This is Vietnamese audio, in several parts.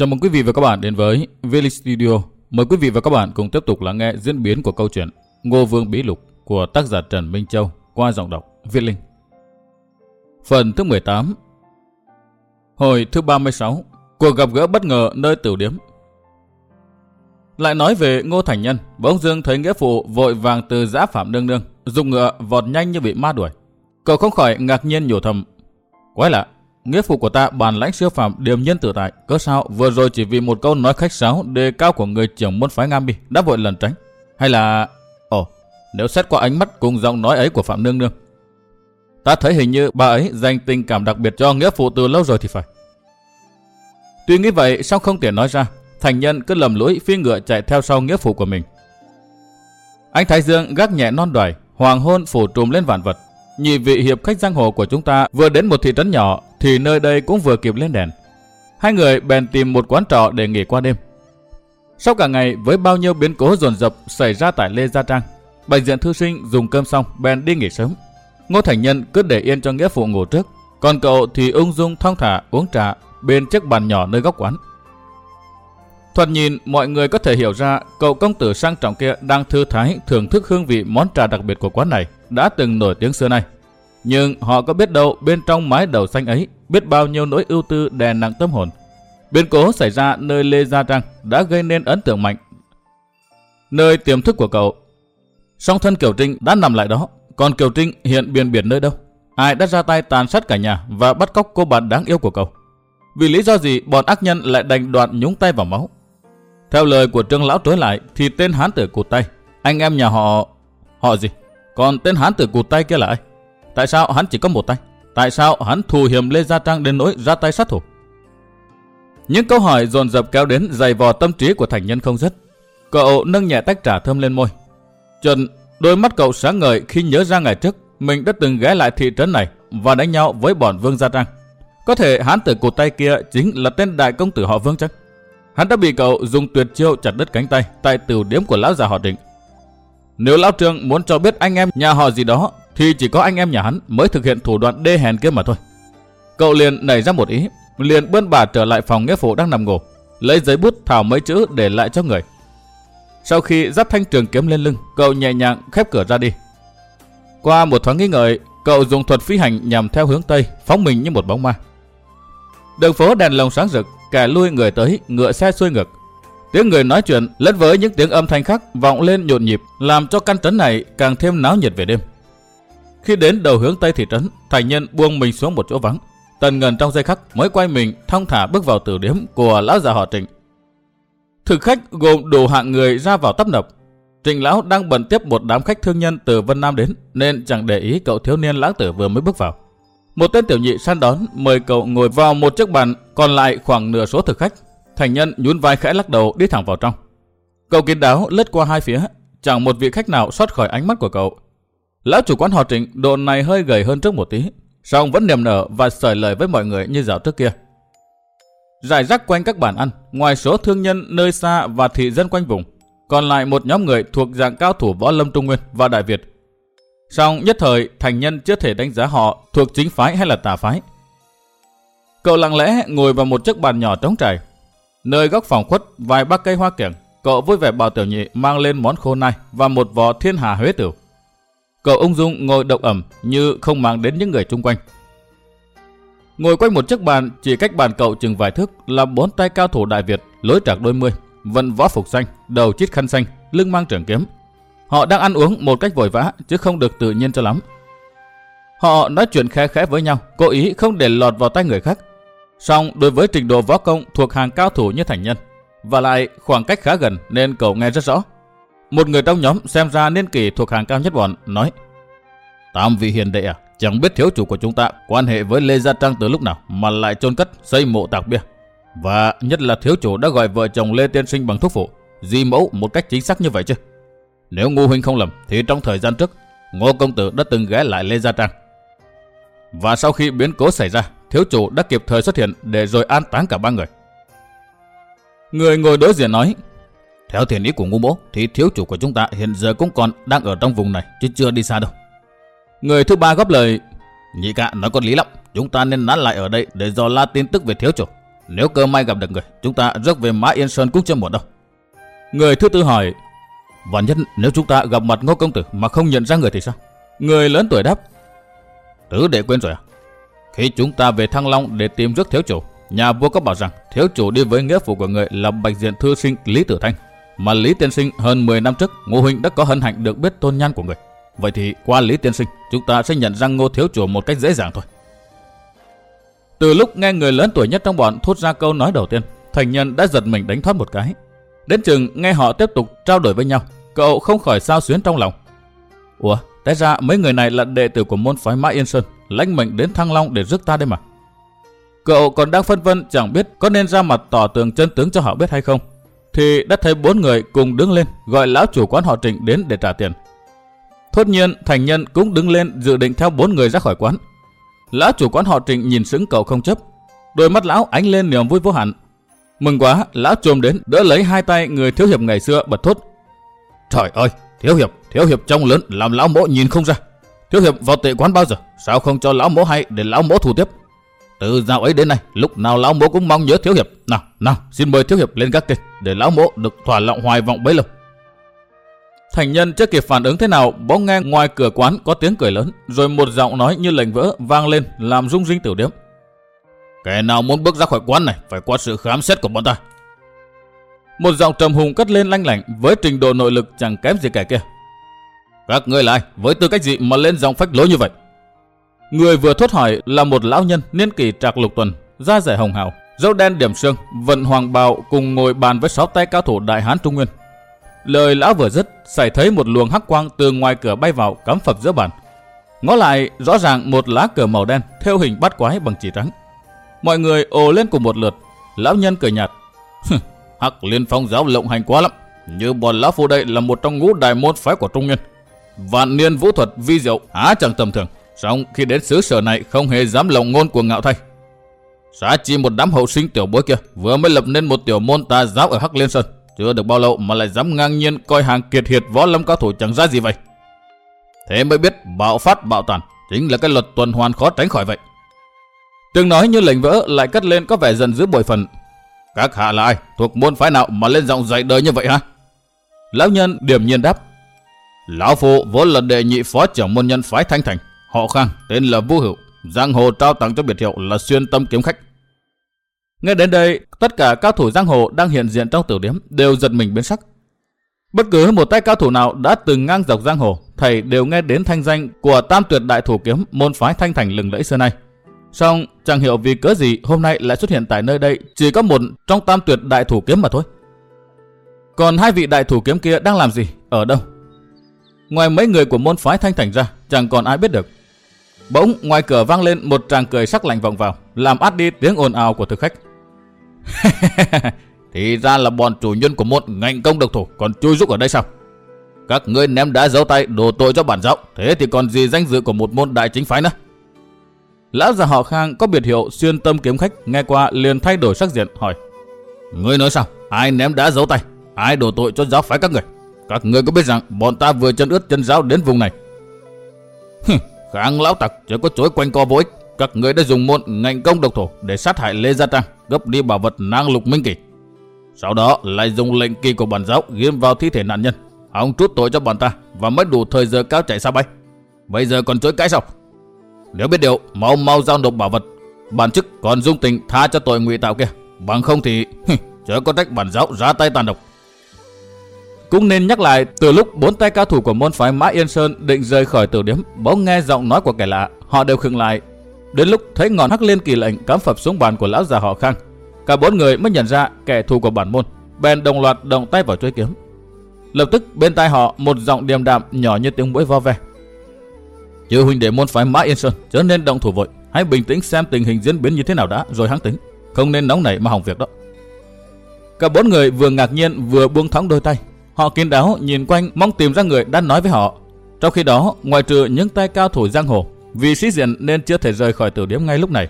Chào mừng quý vị và các bạn đến với Village Studio. Mời quý vị và các bạn cùng tiếp tục lắng nghe diễn biến của câu chuyện Ngô Vương Bí Lục của tác giả Trần Minh Châu qua giọng đọc Viết Linh. Phần thứ 18 Hồi thứ 36 Cuộc gặp gỡ bất ngờ nơi tử điếm Lại nói về Ngô Thành Nhân, bỗng dương thấy nghĩa phụ vội vàng từ giã phạm nương nương, dùng ngựa vọt nhanh như bị ma đuổi. Cậu không khỏi ngạc nhiên nhủ thầm. Quái lạ, nghĩa phụ của ta bàn lãnh siêu phạm điềm nhân tự tại, cớ sao vừa rồi chỉ vì một câu nói khách sáo đề cao của người trưởng môn phái Ngam Bi đã vội lần tránh? Hay là... Ồ, nếu xét qua ánh mắt cùng giọng nói ấy của Phạm Nương Nương, ta thấy hình như bà ấy dành tình cảm đặc biệt cho nghĩa phụ từ lâu rồi thì phải. Tuy nghĩ vậy, sao không thể nói ra, thành nhân cứ lầm lũi phi ngựa chạy theo sau nghĩa phụ của mình. Anh Thái Dương gác nhẹ non đoài, hoàng hôn phủ trùm lên vạn vật. Nhị vị hiệp khách giang hồ của chúng ta vừa đến một thị trấn nhỏ thì nơi đây cũng vừa kịp lên đèn. Hai người bèn tìm một quán trọ để nghỉ qua đêm. Sau cả ngày với bao nhiêu biến cố dồn dập xảy ra tại Lê Gia Trang, bệnh viện thư sinh dùng cơm xong bèn đi nghỉ sớm. Ngô Thành Nhân cứ để yên cho nghĩa phụ ngủ trước, còn cậu thì ung dung thong thả uống trà bên chiếc bàn nhỏ nơi góc quán. Thoạt nhìn, mọi người có thể hiểu ra cậu công tử sang trọng kia đang thư thái thưởng thức hương vị món trà đặc biệt của quán này đã từng nổi tiếng xưa nay. Nhưng họ có biết đâu bên trong mái đầu xanh ấy biết bao nhiêu nỗi ưu tư đè nặng tâm hồn. Biến cố xảy ra nơi Lê Gia Trang đã gây nên ấn tượng mạnh. Nơi tiềm thức của cậu. Song thân Kiều Trinh đã nằm lại đó, còn Kiều Trinh hiện biển biển nơi đâu? Ai đã ra tay tàn sát cả nhà và bắt cóc cô bạn đáng yêu của cậu? Vì lý do gì bọn ác nhân lại đành đoạn nhúng tay vào máu? Theo lời của trương lão trối lại thì tên hán tử cụt tay, anh em nhà họ... Họ gì? Còn tên hán tử cụt tay kia là ai? Tại sao hắn chỉ có một tay? Tại sao hắn thù hiểm Lê Gia Trang đến nỗi ra tay sát thủ? Những câu hỏi dồn dập kéo đến dày vò tâm trí của thành nhân không dứt. Cậu nâng nhẹ tách trà thơm lên môi. Trần, đôi mắt cậu sáng ngời khi nhớ ra ngày trước mình đã từng ghé lại thị trấn này và đánh nhau với bọn Vương Gia Trang. Có thể hán tử cụt tay kia chính là tên đại công tử họ Vương chắc. Hắn đã bị cậu dùng tuyệt chiêu chặt đứt cánh tay tại tiểu điếm của lão già họ Trịnh. Nếu lão Trương muốn cho biết anh em nhà họ gì đó thì chỉ có anh em nhà hắn mới thực hiện thủ đoạn đê hèn kia mà thôi. Cậu liền nảy ra một ý, liền bươn bà trở lại phòng nghĩa phụ đang nằm ngủ, lấy giấy bút thảo mấy chữ để lại cho người. Sau khi dắt thanh trường kiếm lên lưng, cậu nhẹ nhàng khép cửa ra đi. Qua một thoáng nghi ngợi, cậu dùng thuật phi hành nhằm theo hướng tây, phóng mình như một bóng ma. Đường phố đèn lồng sáng rực, kẻ lui người tới, ngựa xe xuôi ngược. Tiếng người nói chuyện lẫn với những tiếng âm thanh khác vọng lên nhộn nhịp, làm cho căn trấn này càng thêm náo nhiệt về đêm. Khi đến đầu hướng tây thị trấn, thành nhân buông mình xuống một chỗ vắng. Tần ngần trong giây khắc mới quay mình thong thả bước vào tử điếm của lão già họ Trịnh. Thực khách gồm đủ hạng người ra vào tấp nập. Trịnh lão đang bận tiếp một đám khách thương nhân từ Vân Nam đến, nên chẳng để ý cậu thiếu niên lãng tử vừa mới bước vào. Một tên tiểu nhị săn đón mời cậu ngồi vào một chiếc bàn, còn lại khoảng nửa số thực khách. Thành nhân nhún vai khẽ lắc đầu đi thẳng vào trong. Cậu kiến đáo lướt qua hai phía, chẳng một vị khách nào thoát khỏi ánh mắt của cậu. Lão chủ quán họ Trịnh độ này hơi gầy hơn trước một tí, song vẫn niềm nở và sởi lời với mọi người như dạo trước kia. Rải rác quanh các bàn ăn, ngoài số thương nhân nơi xa và thị dân quanh vùng, còn lại một nhóm người thuộc dạng cao thủ võ lâm Trung Nguyên và Đại Việt Song nhất thời thành nhân chưa thể đánh giá họ thuộc chính phái hay là tà phái. Cậu lặng lẽ ngồi vào một chiếc bàn nhỏ trống trải. Nơi góc phòng khuất vài ba cây hoa kiểng, cậu vui vẻ bảo tiểu nhị mang lên món khô nai và một vò thiên hà huế tử. Cậu ung dung ngồi độc ẩm như không mang đến những người chung quanh. Ngồi quanh một chiếc bàn chỉ cách bàn cậu chừng vài thước là bốn tay cao thủ Đại Việt lối trạc đôi mươi, vận võ phục xanh, đầu chít khăn xanh, lưng mang trường kiếm, Họ đang ăn uống một cách vội vã chứ không được tự nhiên cho lắm. Họ nói chuyện khẽ khẽ với nhau, cố ý không để lọt vào tay người khác. Song đối với trình độ võ công thuộc hàng cao thủ như thành nhân, và lại khoảng cách khá gần nên cậu nghe rất rõ. Một người trong nhóm xem ra niên kỷ thuộc hàng cao nhất bọn nói Tam vị hiền đệ à, chẳng biết thiếu chủ của chúng ta quan hệ với Lê Gia Trang từ lúc nào mà lại chôn cất xây mộ tạc bia. Và nhất là thiếu chủ đã gọi vợ chồng Lê Tiên Sinh bằng thuốc phụ, di mẫu một cách chính xác như vậy chứ. Nếu Ngô Huynh không lầm, thì trong thời gian trước, Ngô Công Tử đã từng ghé lại Lê Gia Trang. Và sau khi biến cố xảy ra, thiếu chủ đã kịp thời xuất hiện để rồi an táng cả ba người. Người ngồi đối diện nói, theo thiền ý của ngu bố thì thiếu chủ của chúng ta hiện giờ cũng còn đang ở trong vùng này chứ chưa đi xa đâu. Người thứ ba góp lời, nhị ca nói có lý lắm, chúng ta nên nán lại ở đây để dò la tin tức về thiếu chủ. nếu cơ may gặp được người, chúng ta rước về Mã Yên Sơn cũng chưa muộn đâu. Người thứ tư hỏi, và nhất nếu chúng ta gặp mặt ngô công tử mà không nhận ra người thì sao? Người lớn tuổi đáp, tứ đệ quên rồi à? Khi chúng ta về Thăng Long để tìm rước thiếu chủ, nhà vua có bảo rằng thiếu chủ đi với nghĩa phụ của người là bạch diện thư sinh Lý Tử Thanh. Mà Lý Tiên Sinh hơn 10 năm trước, Ngô Huynh đã có hân hạnh được biết tôn nhan của người. Vậy thì qua Lý Tiên Sinh, chúng ta sẽ nhận ra Ngô Thiếu Chủ một cách dễ dàng thôi. Từ lúc nghe người lớn tuổi nhất trong bọn thốt ra câu nói đầu tiên, thành nhân đã giật mình đánh thoát một cái. Đến chừng nghe họ tiếp tục trao đổi với nhau, cậu không khỏi sao xuyến trong lòng. Ủa, té ra mấy người này là đệ tử của môn phái Mã Yên Sơn, lãnh mệnh đến Thăng Long để rước ta đây mà. Cậu còn đang phân vân chẳng biết có nên ra mặt tỏ tường chân tướng cho họ biết hay không. Thì đã thấy bốn người cùng đứng lên gọi lão chủ quán họ Trịnh đến để trả tiền. Thốt nhiên thành nhân cũng đứng lên dự định theo bốn người ra khỏi quán. Lão chủ quán họ Trịnh nhìn sững cậu không chấp. Đôi mắt lão ánh lên niềm vui vô hạn. Mừng quá, lão trồm đến đỡ lấy hai tay người thiếu hiệp ngày xưa bật thốt. Trời ơi, thiếu hiệp, thiếu hiệp trông lớn làm lão mỗ nhìn không ra. Thiếu hiệp vào tệ quán bao giờ? Sao không cho lão mỗ hay để lão mỗ thủ tiếp? Từ dạo ấy đến nay, lúc nào lão mỗ cũng mong nhớ thiếu hiệp. Nào, nào, xin mời thiếu hiệp lên các kịch để lão mỗ được thỏa lòng hoài vọng bấy lâu. Thành nhân chưa kịp phản ứng thế nào, bỗng nghe ngoài cửa quán có tiếng cười lớn, rồi một giọng nói như lệnh vỡ vang lên làm rung rinh tiểu điếm. Kẻ nào muốn bước ra khỏi quán này phải qua sự khám xét của bọn ta. Một giọng trầm hùng cất lên lanh lảnh với trình độ nội lực chẳng kém gì kẻ kia. Các ngươi là ai? Với tư cách gì mà lên giọng phách lối như vậy? Người vừa thốt hỏi là một lão nhân niên kỷ trạc lục tuần, da rẻ hồng hào, râu đen điểm sương, vận hoàng bào cùng ngồi bàn với sáu tay cao thủ đại hán trung nguyên. Lời lão vừa dứt, xảy thấy một luồng hắc quang từ ngoài cửa bay vào cắm phập giữa bàn. Ngó lại, rõ ràng một lá cờ màu đen theo hình bát quái bằng chỉ trắng. Mọi người ồ lên cùng một lượt, lão nhân cười nhạt. hắc liên phong giáo lộng hành quá lắm, như bọn lão phu đây là một trong ngũ đại môn phái của Trung Nguyên. Vạn niên vũ thuật vi diệu há chẳng tầm thường, Xong, khi đến xứ sở này, không hề dám lộng ngôn của ngạo thay. Xá chỉ một đám hậu sinh tiểu bối kia vừa mới lập nên một tiểu môn tà giáo ở Hắc Liên Sơn chưa được bao lâu mà lại dám ngang nhiên coi hàng kiệt hiệt võ lâm cao thủ chẳng ra gì vậy. Thế mới biết bạo phát, bạo tàn, chính là cái luật tuần hoàn khó tránh khỏi vậy. Tiếng nói như lệnh vỡ lại cất lên có vẻ dần giữ bội phần. Các hạ là ai? Thuộc môn phái nào mà lên giọng dạy đời như vậy hả? Lão nhân điểm nhiên đáp. Lão phụ vốn là đệ nhị phó trưởng môn nhân phái Thanh Thành. Họ Khang tên là Vũ Hữu. Giang hồ trao tặng cho biệt hiệu là xuyên tâm kiếm khách. Nghe đến đây, tất cả các thủ giang hồ đang hiện diện trong tiểu điểm đều giật mình biến sắc. Bất cứ một tay cao thủ nào đã từng ngang dọc giang hồ, thầy đều nghe đến thanh danh của tam tuyệt đại thủ kiếm môn phái thanh thành lừng lẫy xưa nay. Song chẳng hiểu vì cớ gì hôm nay lại xuất hiện tại nơi đây chỉ có một trong tam tuyệt đại thủ kiếm mà thôi. Còn hai vị đại thủ kiếm kia đang làm gì? Ở đâu? Ngoài mấy người của môn phái thanh thành ra, chẳng còn ai biết được. Bỗng ngoài cửa vang lên một tràng cười sắc lạnh vọng vào, làm át đi tiếng ồn ào của thực khách. thì ra là bọn chủ nhân của một ngành công độc thủ còn chui rúc ở đây sao? Các ngươi ném đá giấu tay đổ tội cho bản giáo, thế thì còn gì danh dự của một môn đại chính phái nữa? Lão già họ Khang có biệt hiệu xuyên tâm kiếm khách, nghe qua liền thay đổi sắc diện hỏi: "Ngươi nói sao? Ai ném đá giấu tay? Ai đổ tội cho giáo phái các người? Các ngươi có biết rằng bọn ta vừa chân ướt chân giáo đến vùng này?" Kháng lão tặc chỉ có chối quanh co vô ích. Các người đã dùng môn ngành công độc thổ để sát hại Lê Gia Trang, gấp đi bảo vật nang lục minh kỳ. Sau đó lại dùng lệnh kỳ của bản giáo ghim vào thi thể nạn nhân, hòng trút tội cho bọn ta và mới đủ thời giờ cáo chạy xa bay. Bây giờ còn chối cái sao? Nếu biết điều, mau mau giao nộp bảo vật. Bản chức còn dung tình tha cho tội ngụy tạo kia. Bằng không thì chớ có trách bản giáo ra tay tàn độc. Cũng nên nhắc lại, từ lúc bốn tay cao thủ của môn phái Mã Yên Sơn định rời khỏi tử điếm, bỗng nghe giọng nói của kẻ lạ, họ đều khựng lại. Đến lúc thấy ngọn hắc liên kỳ lệnh cắm phập xuống bàn của lão già họ Khang, cả bốn người mới nhận ra kẻ thù của bản môn, bèn đồng loạt động tay vào chuôi kiếm. Lập tức bên tai họ một giọng điềm đạm nhỏ như tiếng mũi vo ve. Chư huynh đệ môn phái Mã Yên Sơn chớ nên động thủ vội, hãy bình tĩnh xem tình hình diễn biến như thế nào đã rồi hãng tính, không nên nóng nảy mà hỏng việc đó. Cả bốn người vừa ngạc nhiên vừa buông thõng đôi tay, Họ kín đáo nhìn quanh mong tìm ra người đã nói với họ. Trong khi đó, ngoài trừ những tay cao thủ giang hồ, vì sĩ diện nên chưa thể rời khỏi tử điểm ngay lúc này.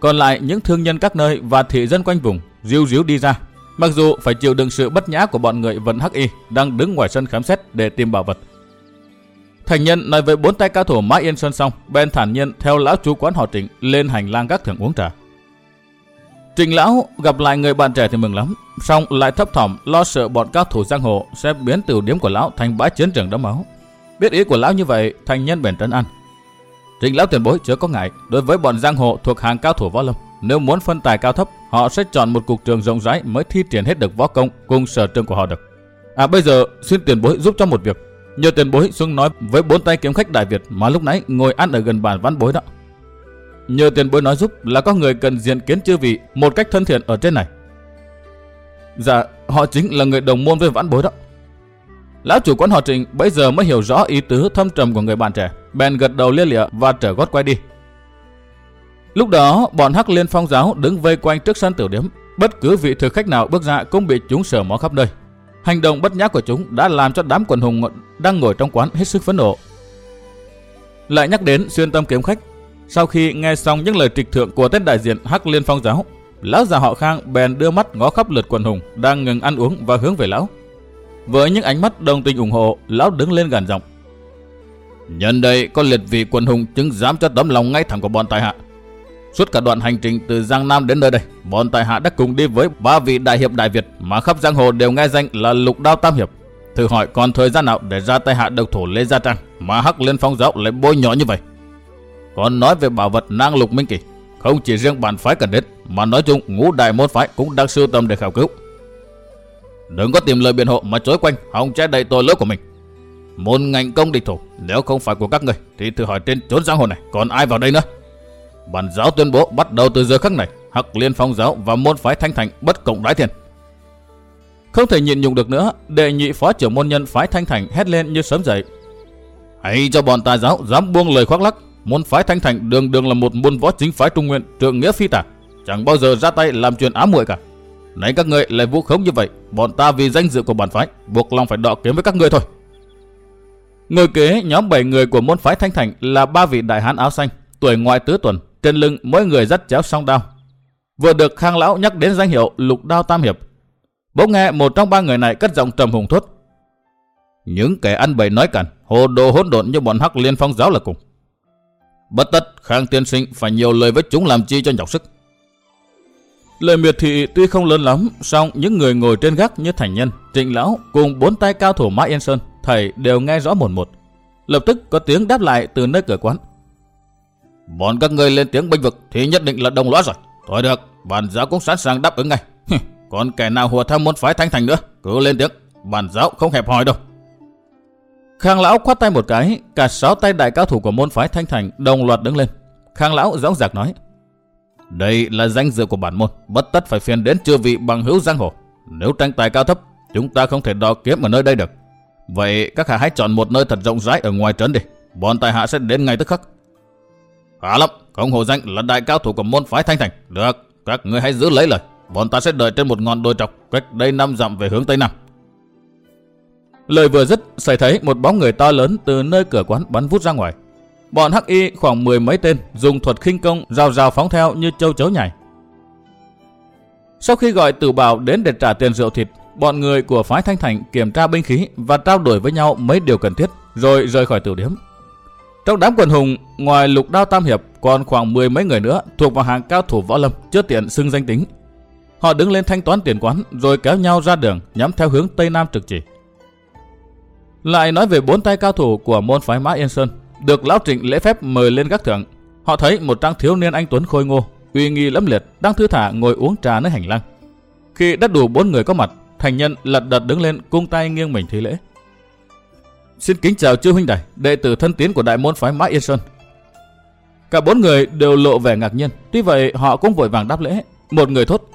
Còn lại những thương nhân các nơi và thị dân quanh vùng ríu ríu đi ra. Mặc dù phải chịu đựng sự bất nhã của bọn người vận hắc y đang đứng ngoài sân khám xét để tìm bảo vật. Thành nhân nói với bốn tay cao thủ Mã Yên Sơn xong, Ben thản nhiên theo lão chú quán họ Trịnh lên hành lang các thượng uống trà. Trình lão gặp lại người bạn trẻ thì mừng lắm, song lại thấp thỏm lo sợ bọn các thủ giang hồ sẽ biến tiểu điểm của lão thành bãi chiến trường đẫm máu. Biết ý của lão như vậy, thành nhân bèn trấn an. Trình lão tiền bối chưa có ngại, đối với bọn giang hồ thuộc hàng cao thủ võ lâm, nếu muốn phân tài cao thấp, họ sẽ chọn một cục trường rộng rãi mới thi triển hết được võ công cùng sở trường của họ được. À bây giờ xin tiền bối giúp cho một việc. Nhờ tiền bối xuống nói với bốn tay kiếm khách Đại Việt mà lúc nãy ngồi ăn ở gần bàn văn bối đó. Nhờ tiền bối nói giúp là có người cần diện kiến chư vị một cách thân thiện ở trên này. Dạ, họ chính là người đồng môn với vãn bối đó. Lão chủ quán họ Trịnh bây giờ mới hiểu rõ ý tứ thâm trầm của người bạn trẻ, bèn gật đầu lia lịa và trở gót quay đi. Lúc đó, bọn Hắc Liên Phong giáo đứng vây quanh trước sân tiểu điểm, bất cứ vị thực khách nào bước ra cũng bị chúng sờ mó khắp nơi. Hành động bất nhã của chúng đã làm cho đám quần hùng đang ngồi trong quán hết sức phẫn nộ. Lại nhắc đến xuyên tâm kiếm khách, sau khi nghe xong những lời trịch thượng của tên đại diện Hắc Liên Phong giáo, lão già họ Khang bèn đưa mắt ngó khắp lượt quần hùng đang ngừng ăn uống và hướng về lão. Với những ánh mắt đồng tình ủng hộ, lão đứng lên gàn giọng. Nhân đây có liệt vị quần hùng chứng dám cho tấm lòng ngay thẳng của bọn tài hạ. Suốt cả đoạn hành trình từ Giang Nam đến nơi đây, bọn tài hạ đã cùng đi với ba vị đại hiệp Đại Việt mà khắp giang hồ đều nghe danh là Lục Đao Tam Hiệp. Thử hỏi còn thời gian nào để ra tay hạ độc thủ Lê Gia Trang mà hắc Liên phong giáo lại bôi nhỏ như vậy? Còn nói về bảo vật năng lục minh kỳ, không chỉ riêng bản phái cần đến, mà nói chung ngũ đại môn phái cũng đang sưu tầm để khảo cứu. Đừng có tìm lời biện hộ mà chối quanh, hòng che đầy tội lỗi của mình. Môn ngành công địch thủ, nếu không phải của các người, thì thử hỏi trên chốn giang hồ này còn ai vào đây nữa? Bản giáo tuyên bố bắt đầu từ giờ khắc này, Hắc Liên Phong giáo và môn phái Thanh Thành bất cộng đái thiền. Không thể nhịn nhục được nữa, đệ nhị phó trưởng môn nhân phái Thanh Thành hét lên như sớm dậy. Hãy cho bọn tà giáo dám buông lời khoác lắc, môn phái Thanh Thành đường đường là một môn võ chính phái trung nguyên, trượng nghĩa phi tả, chẳng bao giờ ra tay làm chuyện ám muội cả. Nãy các ngươi lại vũ khống như vậy, bọn ta vì danh dự của bản phái, buộc lòng phải đọ kiếm với các ngươi thôi. Ngồi kế nhóm 7 người của môn phái Thanh Thành là ba vị đại hán áo xanh, tuổi ngoại tứ tuần, trên lưng mỗi người dắt chéo song đao. Vừa được Khang lão nhắc đến danh hiệu Lục Đao Tam hiệp, bỗng nghe một trong ba người này cất giọng trầm hùng thốt: "Những kẻ ăn bày nói cằn, hồ đồ hỗn độn như bọn Hắc Liên Phong giáo là cùng. Bất tất Khang tiên sinh phải nhiều lời với chúng làm chi cho nhọc sức." Lời miệt thị tuy không lớn lắm, song những người ngồi trên gác như Thành Nhân, Trịnh Lão cùng bốn tay cao thủ Mã Yên Sơn, thầy đều nghe rõ một một. Lập tức có tiếng đáp lại từ nơi cửa quán. Bọn các người lên tiếng bênh vực thì nhất định là đồng lõa rồi. Thôi được, bản giáo cũng sẵn sàng đáp ứng ngay. Còn kẻ nào hùa theo môn phái thanh thành nữa, cứ lên tiếng. Bản giáo không hẹp hòi đâu. Khang lão khoát tay một cái, cả sáu tay đại cao thủ của môn phái thanh thành đồng loạt đứng lên. Khang lão dõng dạc nói: đây là danh dự của bản môn, bất tất phải phiền đến chư vị bằng hữu giang hồ. Nếu tranh tài cao thấp, chúng ta không thể đo kiếm ở nơi đây được. Vậy các hạ hãy chọn một nơi thật rộng rãi ở ngoài trấn đi. Bọn tài hạ sẽ đến ngay tức khắc. Khá lắm, không hồ danh là đại cao thủ của môn phái thanh thành. Được, các người hãy giữ lấy lời. Bọn ta sẽ đợi trên một ngọn đồi trọc, cách đây năm dặm về hướng tây nam. Lời vừa dứt, xảy thấy một bóng người to lớn từ nơi cửa quán bắn vút ra ngoài. Bọn hắc y khoảng mười mấy tên dùng thuật khinh công rào rào phóng theo như châu chấu nhảy. Sau khi gọi tử bảo đến để trả tiền rượu thịt, bọn người của phái Thanh Thành kiểm tra binh khí và trao đổi với nhau mấy điều cần thiết, rồi rời khỏi tử điểm. Trong đám quần hùng, ngoài lục đao tam hiệp, còn khoảng mười mấy người nữa thuộc vào hàng cao thủ võ lâm, chưa tiện xưng danh tính. Họ đứng lên thanh toán tiền quán, rồi kéo nhau ra đường nhắm theo hướng tây nam trực chỉ. Lại nói về bốn tay cao thủ của môn phái Mã Yên Sơn, được lão Trịnh lễ phép mời lên gác thượng. Họ thấy một trang thiếu niên anh tuấn khôi ngô, uy nghi lẫm liệt, đang thư thả ngồi uống trà nơi hành lang. Khi đã đủ bốn người có mặt, thành nhân lật đật đứng lên cung tay nghiêng mình thi lễ. Xin kính chào chư huynh đài, đệ tử thân tiến của đại môn phái Mã Yên Sơn. Cả bốn người đều lộ vẻ ngạc nhiên, tuy vậy họ cũng vội vàng đáp lễ. Một người thốt.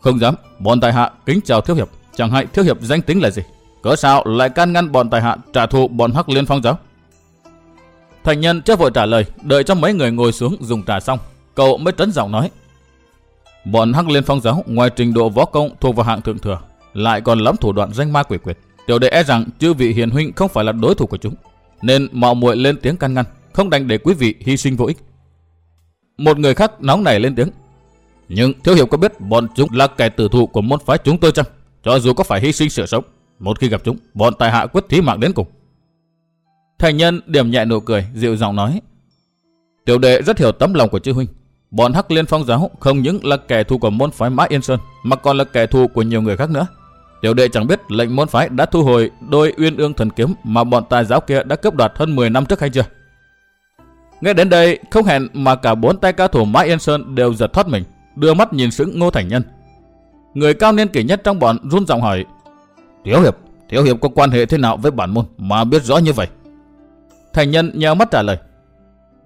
Không dám, bọn tài hạ kính chào thiếu hiệp, chẳng hại thiếu hiệp danh tính là gì. Cớ sao lại can ngăn bọn tài hạ trả thù bọn hắc liên phong giáo? Thành nhân chưa vội trả lời, đợi cho mấy người ngồi xuống dùng trà xong, cậu mới trấn giọng nói. Bọn Hắc Liên Phong giáo ngoài trình độ võ công thuộc vào hạng thượng thừa, lại còn lắm thủ đoạn danh ma quỷ quyệt. Tiểu đệ e rằng chư vị hiền huynh không phải là đối thủ của chúng, nên mạo muội lên tiếng can ngăn, không đành để quý vị hy sinh vô ích. Một người khác nóng nảy lên tiếng. Nhưng thiếu hiệp có biết bọn chúng là kẻ tử thù của môn phái chúng tôi chăng? Cho dù có phải hy sinh sự sống, một khi gặp chúng, bọn tài hạ quyết thí mạng đến cùng. Thành nhân điểm nhẹ nụ cười, dịu giọng nói. Tiểu đệ rất hiểu tấm lòng của chư huynh. Bọn Hắc Liên Phong giáo không những là kẻ thù của môn phái Mã Yên Sơn, mà còn là kẻ thù của nhiều người khác nữa. Tiểu đệ chẳng biết lệnh môn phái đã thu hồi đôi uyên ương thần kiếm mà bọn tài giáo kia đã cướp đoạt hơn 10 năm trước hay chưa? Nghe đến đây, không hẹn mà cả bốn tay cao thủ Mã Yên Sơn đều giật thoát mình, đưa mắt nhìn sững Ngô Thành Nhân. Người cao niên kỷ nhất trong bọn run giọng hỏi, Thiếu Hiệp, Thiếu Hiệp có quan hệ thế nào với bản môn mà biết rõ như vậy? Thành Nhân nheo mắt trả lời,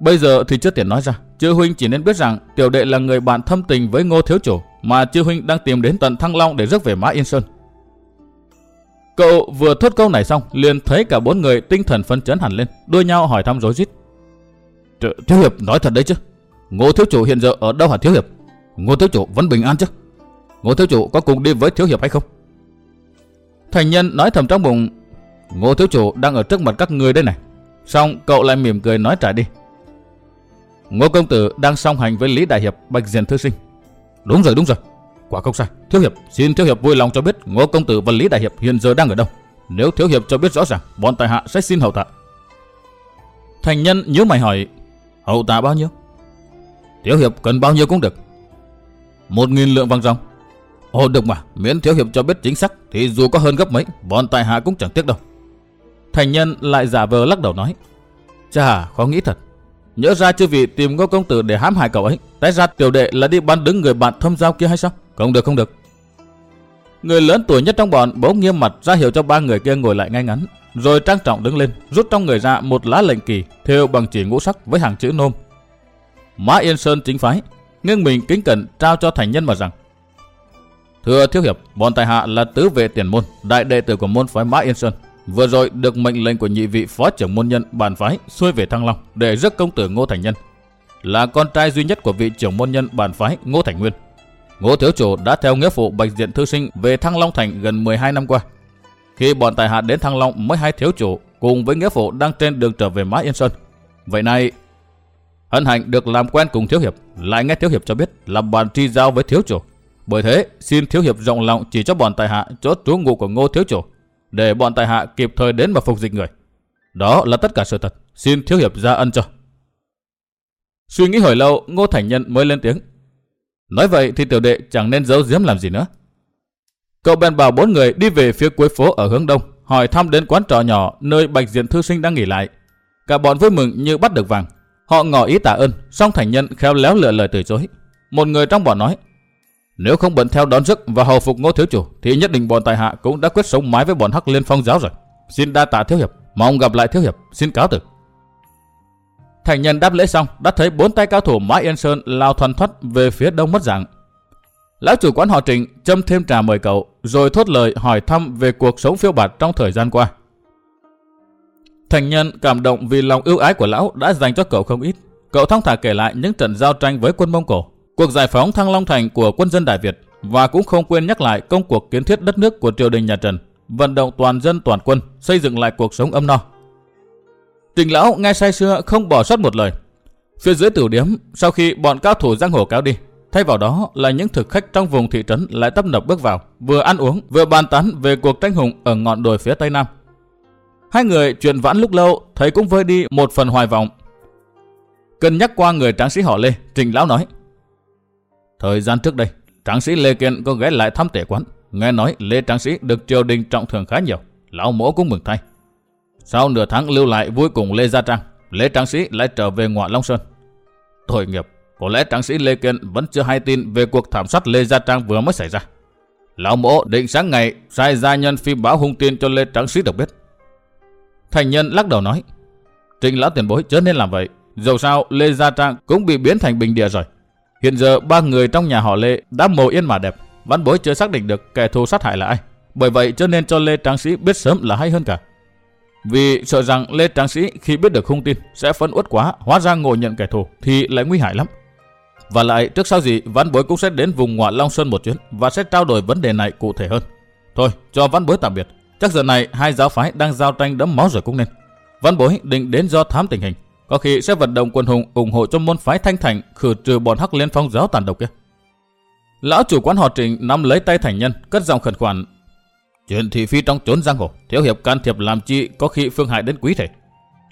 Bây giờ thì chưa tiện nói ra, chư huynh chỉ nên biết rằng tiểu đệ là người bạn thâm tình với Ngô Thiếu Chủ mà chư huynh đang tìm đến tận Thăng Long để rước về Mã Yên Sơn. Cậu vừa thốt câu này xong, liền thấy cả bốn người tinh thần phấn chấn hẳn lên, đuôi nhau hỏi thăm rối rít. Thiếu hiệp nói thật đấy chứ? Ngô thiếu chủ hiện giờ ở đâu hả thiếu hiệp? Ngô thiếu chủ vẫn bình an chứ? Ngô thiếu chủ có cùng đi với thiếu hiệp hay không? Thành nhân nói thầm trong bụng, Ngô thiếu chủ đang ở trước mặt các người đây này. Xong cậu lại mỉm cười nói trả đi. Ngô công tử đang song hành với Lý Đại Hiệp, Bạch Diện Thư Sinh. Đúng rồi, đúng rồi. Quả không sai. Thiếu hiệp, xin thiếu hiệp vui lòng cho biết Ngô công tử và Lý Đại Hiệp hiện giờ đang ở đâu. Nếu thiếu hiệp cho biết rõ ràng, bọn tài hạ sẽ xin hậu tạ. Thành nhân nhớ mày hỏi, hậu tạ bao nhiêu? Thiếu hiệp cần bao nhiêu cũng được. Một nghìn lượng vàng ròng. Ồ được mà, miễn thiếu hiệp cho biết chính xác thì dù có hơn gấp mấy, bọn tài hạ cũng chẳng tiếc đâu. Thành nhân lại giả vờ lắc đầu nói, chà, khó nghĩ thật. Nhớ ra chư vị tìm ngô công tử để hãm hại cậu ấy. Tại ra tiểu đệ là đi bắn đứng người bạn thâm giao kia hay sao? Không được không được. Người lớn tuổi nhất trong bọn bỗng nghiêm mặt ra hiệu cho ba người kia ngồi lại ngay ngắn. Rồi trang trọng đứng lên, rút trong người ra một lá lệnh kỳ, thêu bằng chỉ ngũ sắc với hàng chữ nôm. Mã Yên Sơn chính phái, nghiêng mình kính cẩn trao cho thành nhân mà rằng. Thưa thiếu hiệp, bọn tài hạ là tứ vệ tiền môn, đại đệ tử của môn phái Mã Yên Sơn. Vừa rồi được mệnh lệnh của nhị vị phó trưởng môn nhân bản phái xuôi về Thăng Long để rước công tử Ngô Thành Nhân. Là con trai duy nhất của vị trưởng môn nhân bản phái Ngô Thành Nguyên. Ngô Thiếu Chủ đã theo nghĩa phụ Bạch Diện Thư Sinh về Thăng Long Thành gần 12 năm qua. Khi bọn tài hạ đến Thăng Long mới hai thiếu chủ cùng với nghĩa phụ đang trên đường trở về Mã Yên Sơn. Vậy này, hân hạnh được làm quen cùng thiếu hiệp, lại nghe thiếu hiệp cho biết làm bàn tri giao với thiếu chủ. Bởi thế, xin thiếu hiệp rộng lòng chỉ cho bọn tài hạ chỗ trú ngụ của Ngô Thiếu Chủ để bọn tài hạ kịp thời đến mà phục dịch người. Đó là tất cả sự thật, xin thiếu hiệp ra ân cho. Suy nghĩ hồi lâu, Ngô Thành Nhân mới lên tiếng. Nói vậy thì tiểu đệ chẳng nên giấu giếm làm gì nữa. Cậu bèn bảo bốn người đi về phía cuối phố ở hướng đông, hỏi thăm đến quán trọ nhỏ nơi Bạch Diện Thư Sinh đang nghỉ lại. Cả bọn vui mừng như bắt được vàng. Họ ngỏ ý tạ ơn, song Thành Nhân khéo léo lựa lời từ chối. Một người trong bọn nói, nếu không bận theo đón rước và hầu phục ngô thiếu chủ, thì nhất định bọn tài hạ cũng đã quyết sống mái với bọn hắc liên phong giáo rồi. Xin đa tạ thiếu hiệp, mong gặp lại thiếu hiệp, xin cáo từ. Thành nhân đáp lễ xong, đã thấy bốn tay cao thủ Mã Yên Sơn lao thoăn thoắt về phía đông mất dạng. Lão chủ quán họ Trịnh châm thêm trà mời cậu, rồi thốt lời hỏi thăm về cuộc sống phiêu bạt trong thời gian qua. Thành nhân cảm động vì lòng ưu ái của lão đã dành cho cậu không ít. Cậu thong thả kể lại những trận giao tranh với quân Mông Cổ, cuộc giải phóng Thăng Long Thành của quân dân Đại Việt và cũng không quên nhắc lại công cuộc kiến thiết đất nước của triều đình nhà Trần, vận động toàn dân toàn quân xây dựng lại cuộc sống ấm no. Trình lão nghe say xưa không bỏ sót một lời. Phía dưới tiểu điếm, sau khi bọn cao thủ giang hồ cáo đi, thay vào đó là những thực khách trong vùng thị trấn lại tấp nập bước vào, vừa ăn uống vừa bàn tán về cuộc tranh hùng ở ngọn đồi phía tây nam. Hai người chuyện vãn lúc lâu, thấy cũng vơi đi một phần hoài vọng. Cần nhắc qua người tráng sĩ họ Lê, Trình lão nói: Thời gian trước đây, tráng sĩ Lê Kiên có ghé lại thăm tể quán. Nghe nói Lê Tráng Sĩ được triều đình trọng thưởng khá nhiều. Lão mỗ cũng mừng thay. Sau nửa tháng lưu lại vui cùng Lê Gia Trang, Lê Tráng Sĩ lại trở về ngoại Long Sơn. Tội nghiệp, có lẽ Tráng Sĩ Lê Kiên vẫn chưa hay tin về cuộc thảm sát Lê Gia Trang vừa mới xảy ra. Lão mỗ định sáng ngày sai gia nhân phi báo hung tin cho Lê Tráng Sĩ được biết. Thành nhân lắc đầu nói, trình lão tiền bối chớ nên làm vậy. Dầu sao Lê Gia Trang cũng bị biến thành bình địa rồi. Hiện giờ ba người trong nhà họ Lê đã mồ yên mà đẹp, văn bối chưa xác định được kẻ thù sát hại là ai. Bởi vậy cho nên cho Lê Tráng Sĩ biết sớm là hay hơn cả. Vì sợ rằng Lê Tráng Sĩ khi biết được hung tin sẽ phấn uất quá, hóa ra ngồi nhận kẻ thù thì lại nguy hại lắm. Và lại trước sau gì văn bối cũng sẽ đến vùng ngoại Long Sơn một chuyến và sẽ trao đổi vấn đề này cụ thể hơn. Thôi cho văn bối tạm biệt. Chắc giờ này hai giáo phái đang giao tranh đẫm máu rồi cũng nên. Văn bối định đến do thám tình hình có khi sẽ vận động quần hùng ủng hộ cho môn phái thanh thành khử trừ bọn hắc liên phong giáo tàn độc kia. Lão chủ quán họ trịnh nắm lấy tay thành nhân, cất giọng khẩn khoản. Chuyện thị phi trong trốn giang hồ, thiếu hiệp can thiệp làm chi có khi phương hại đến quý thể.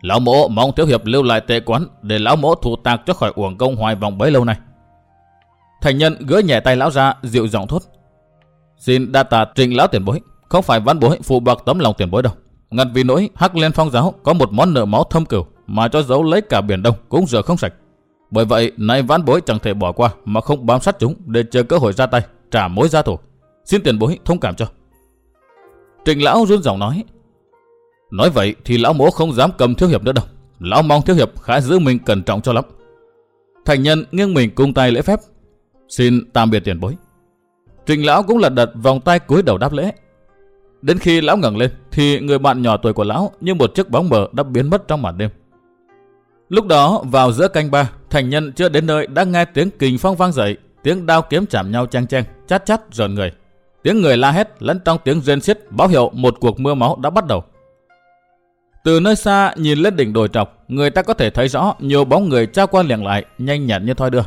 Lão mộ mong thiếu hiệp lưu lại tệ quán để lão mộ thủ tạc cho khỏi uổng công hoài vòng bấy lâu nay. Thành nhân gỡ nhẹ tay lão ra, dịu giọng thốt. Xin đa tạ trình lão tiền bối, không phải văn bối phụ bạc tấm lòng tiền bối đâu. Ngặt vì nỗi hắc liên phong giáo có một món nợ máu thâm cửu mà cho giấu lấy cả biển đông cũng rửa không sạch. Bởi vậy, nay ván bối chẳng thể bỏ qua mà không bám sát chúng để chờ cơ hội ra tay, trả mối gia thủ. Xin tiền bối thông cảm cho. Trình lão run giọng nói. Nói vậy thì lão mỗ không dám cầm thiếu hiệp nữa đâu. Lão mong thiếu hiệp khá giữ mình cẩn trọng cho lắm. Thành nhân nghiêng mình cung tay lễ phép. Xin tạm biệt tiền bối. Trình lão cũng lật đật vòng tay cúi đầu đáp lễ. Đến khi lão ngẩng lên thì người bạn nhỏ tuổi của lão như một chiếc bóng mờ đã biến mất trong màn đêm. Lúc đó vào giữa canh ba, thành nhân chưa đến nơi đã nghe tiếng kình phong vang dậy, tiếng đao kiếm chạm nhau chang chang, chát chát rợn người. Tiếng người la hét lẫn trong tiếng rên xiết báo hiệu một cuộc mưa máu đã bắt đầu. Từ nơi xa nhìn lên đỉnh đồi trọc, người ta có thể thấy rõ nhiều bóng người trao qua liền lại, nhanh nhẹn như thoi đưa.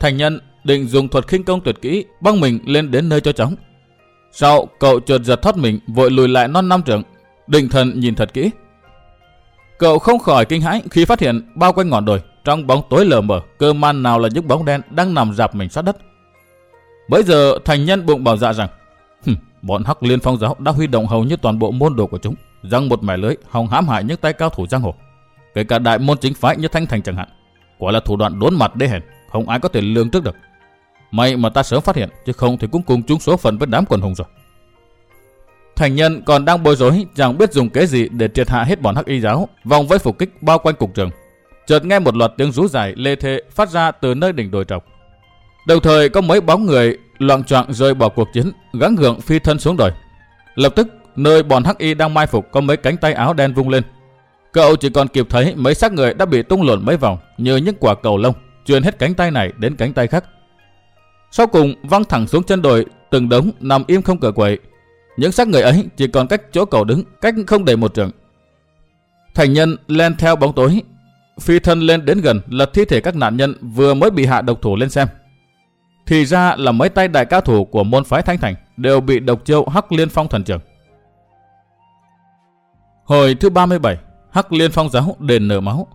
Thành nhân định dùng thuật khinh công tuyệt kỹ, băng mình lên đến nơi cho chóng. Sau, cậu trượt giật thoát mình, vội lùi lại non năm trượng. Định thần nhìn thật kỹ. Cậu không khỏi kinh hãi khi phát hiện bao quanh ngọn đồi, trong bóng tối lờ mờ, cơ man nào là những bóng đen đang nằm dạp mình sát đất. Bây giờ thành nhân bụng bảo dạ rằng, bọn Hắc Liên Phong giáo đã huy động hầu như toàn bộ môn đồ của chúng, răng một mẻ lưới hòng hãm hại những tay cao thủ giang hồ, kể cả đại môn chính phái như Thanh Thành chẳng hạn. Quả là thủ đoạn đốn mặt đê hèn, không ai có thể lường trước được. May mà ta sớm phát hiện, chứ không thì cũng cùng chúng số phận với đám quần hùng rồi. Thành nhân còn đang bối rối chẳng biết dùng kế gì để triệt hạ hết bọn hắc y giáo, vòng với phục kích bao quanh cục trường. Chợt nghe một loạt tiếng rú dài lê thê phát ra từ nơi đỉnh đồi trọc. Đồng thời có mấy bóng người loạn choạng rơi bỏ cuộc chiến, gắng gượng phi thân xuống đồi. Lập tức, nơi bọn hắc y đang mai phục có mấy cánh tay áo đen vung lên. Cậu chỉ còn kịp thấy mấy xác người đã bị tung lộn mấy vòng như những quả cầu lông, truyền hết cánh tay này đến cánh tay khác. Sau cùng văng thẳng xuống chân đồi, từng đống nằm im không cờ quậy. Những xác người ấy chỉ còn cách chỗ cầu đứng, cách không đầy một trượng. Thành nhân len theo bóng tối, phi thân lên đến gần lật thi thể các nạn nhân vừa mới bị hạ độc thủ lên xem. Thì ra là mấy tay đại cao thủ của môn phái Thanh Thành đều bị độc chiêu Hắc Liên Phong thần trưởng. Hồi thứ 37, Hắc Liên Phong giáo đền nở máu.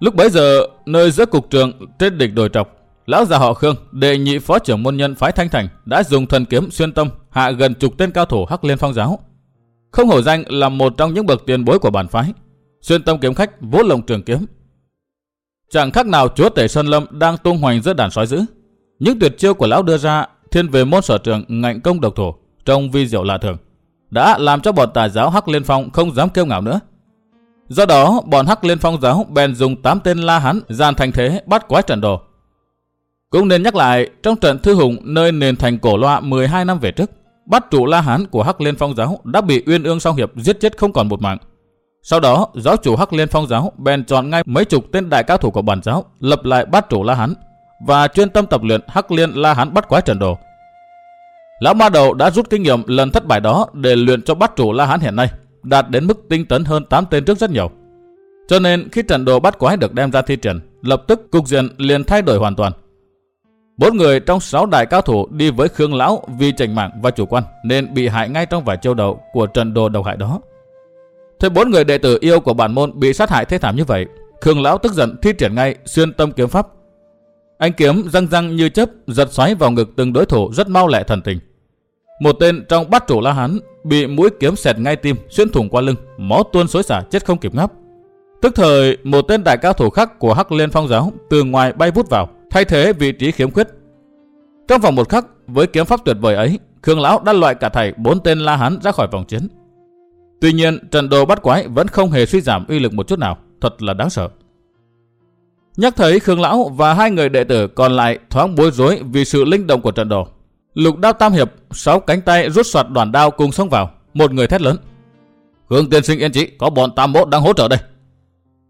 Lúc bấy giờ, nơi giữa cục trường trên đỉnh đồi trọc, lão già họ Khương, đệ nhị phó trưởng môn nhân phái Thanh Thành đã dùng thần kiếm xuyên tâm hạ gần chục tên cao thủ Hắc Liên Phong giáo. Không hổ danh là một trong những bậc tiền bối của bản phái. Xuyên tâm kiếm khách vỗ lồng trường kiếm. Chẳng khác nào chúa tể Sơn Lâm đang tung hoành giữa đàn sói dữ. Những tuyệt chiêu của lão đưa ra thiên về môn sở trường ngạnh công độc thổ trong vi diệu lạ thường đã làm cho bọn tà giáo Hắc Liên Phong không dám kêu ngạo nữa. Do đó, bọn Hắc Liên Phong giáo bèn dùng 8 tên La Hán gian thành thế bắt quái trận đồ. Cũng nên nhắc lại, trong trận Thư Hùng nơi nền thành cổ loa 12 năm về trước, bắt trụ La Hán của Hắc Liên Phong giáo đã bị Uyên Ương Song Hiệp giết chết không còn một mạng. Sau đó, giáo chủ Hắc Liên Phong giáo bèn chọn ngay mấy chục tên đại cao thủ của bản giáo lập lại bắt trụ La Hán và chuyên tâm tập luyện Hắc Liên La Hán bắt quái trận đồ. Lão Ma Đầu đã rút kinh nghiệm lần thất bại đó để luyện cho bắt trụ La Hán hiện nay, đạt đến mức tinh tấn hơn 8 tên trước rất nhiều. Cho nên khi trận đồ bắt quái được đem ra thi triển, lập tức cục diện liền thay đổi hoàn toàn. Bốn người trong sáu đại cao thủ đi với Khương Lão vì trành mạng và chủ quan nên bị hại ngay trong vài châu đầu của trận đồ độc hại đó. Thấy bốn người đệ tử yêu của bản môn bị sát hại thế thảm như vậy, Khương Lão tức giận thi triển ngay xuyên tâm kiếm pháp. Anh kiếm răng răng như chớp giật xoáy vào ngực từng đối thủ rất mau lẹ thần tình. Một tên trong bát chủ La Hán bị mũi kiếm xẹt ngay tim xuyên thủng qua lưng, máu tuôn xối xả chết không kịp ngáp. Tức thời, một tên đại cao thủ khác của Hắc Liên Phong giáo từ ngoài bay vút vào, thay thế vị trí khiếm khuyết. Trong vòng một khắc, với kiếm pháp tuyệt vời ấy, Khương Lão đã loại cả thảy bốn tên La Hán ra khỏi vòng chiến. Tuy nhiên, trận đồ bắt quái vẫn không hề suy giảm uy lực một chút nào, thật là đáng sợ. Nhắc thấy Khương Lão và hai người đệ tử còn lại thoáng bối rối vì sự linh động của trận đồ. Lục đao tam hiệp, sáu cánh tay rút soạt đoàn đao cùng xông vào, một người thét lớn. Khương tiên sinh yên chỉ có bọn tam mốt đang hỗ trợ đây.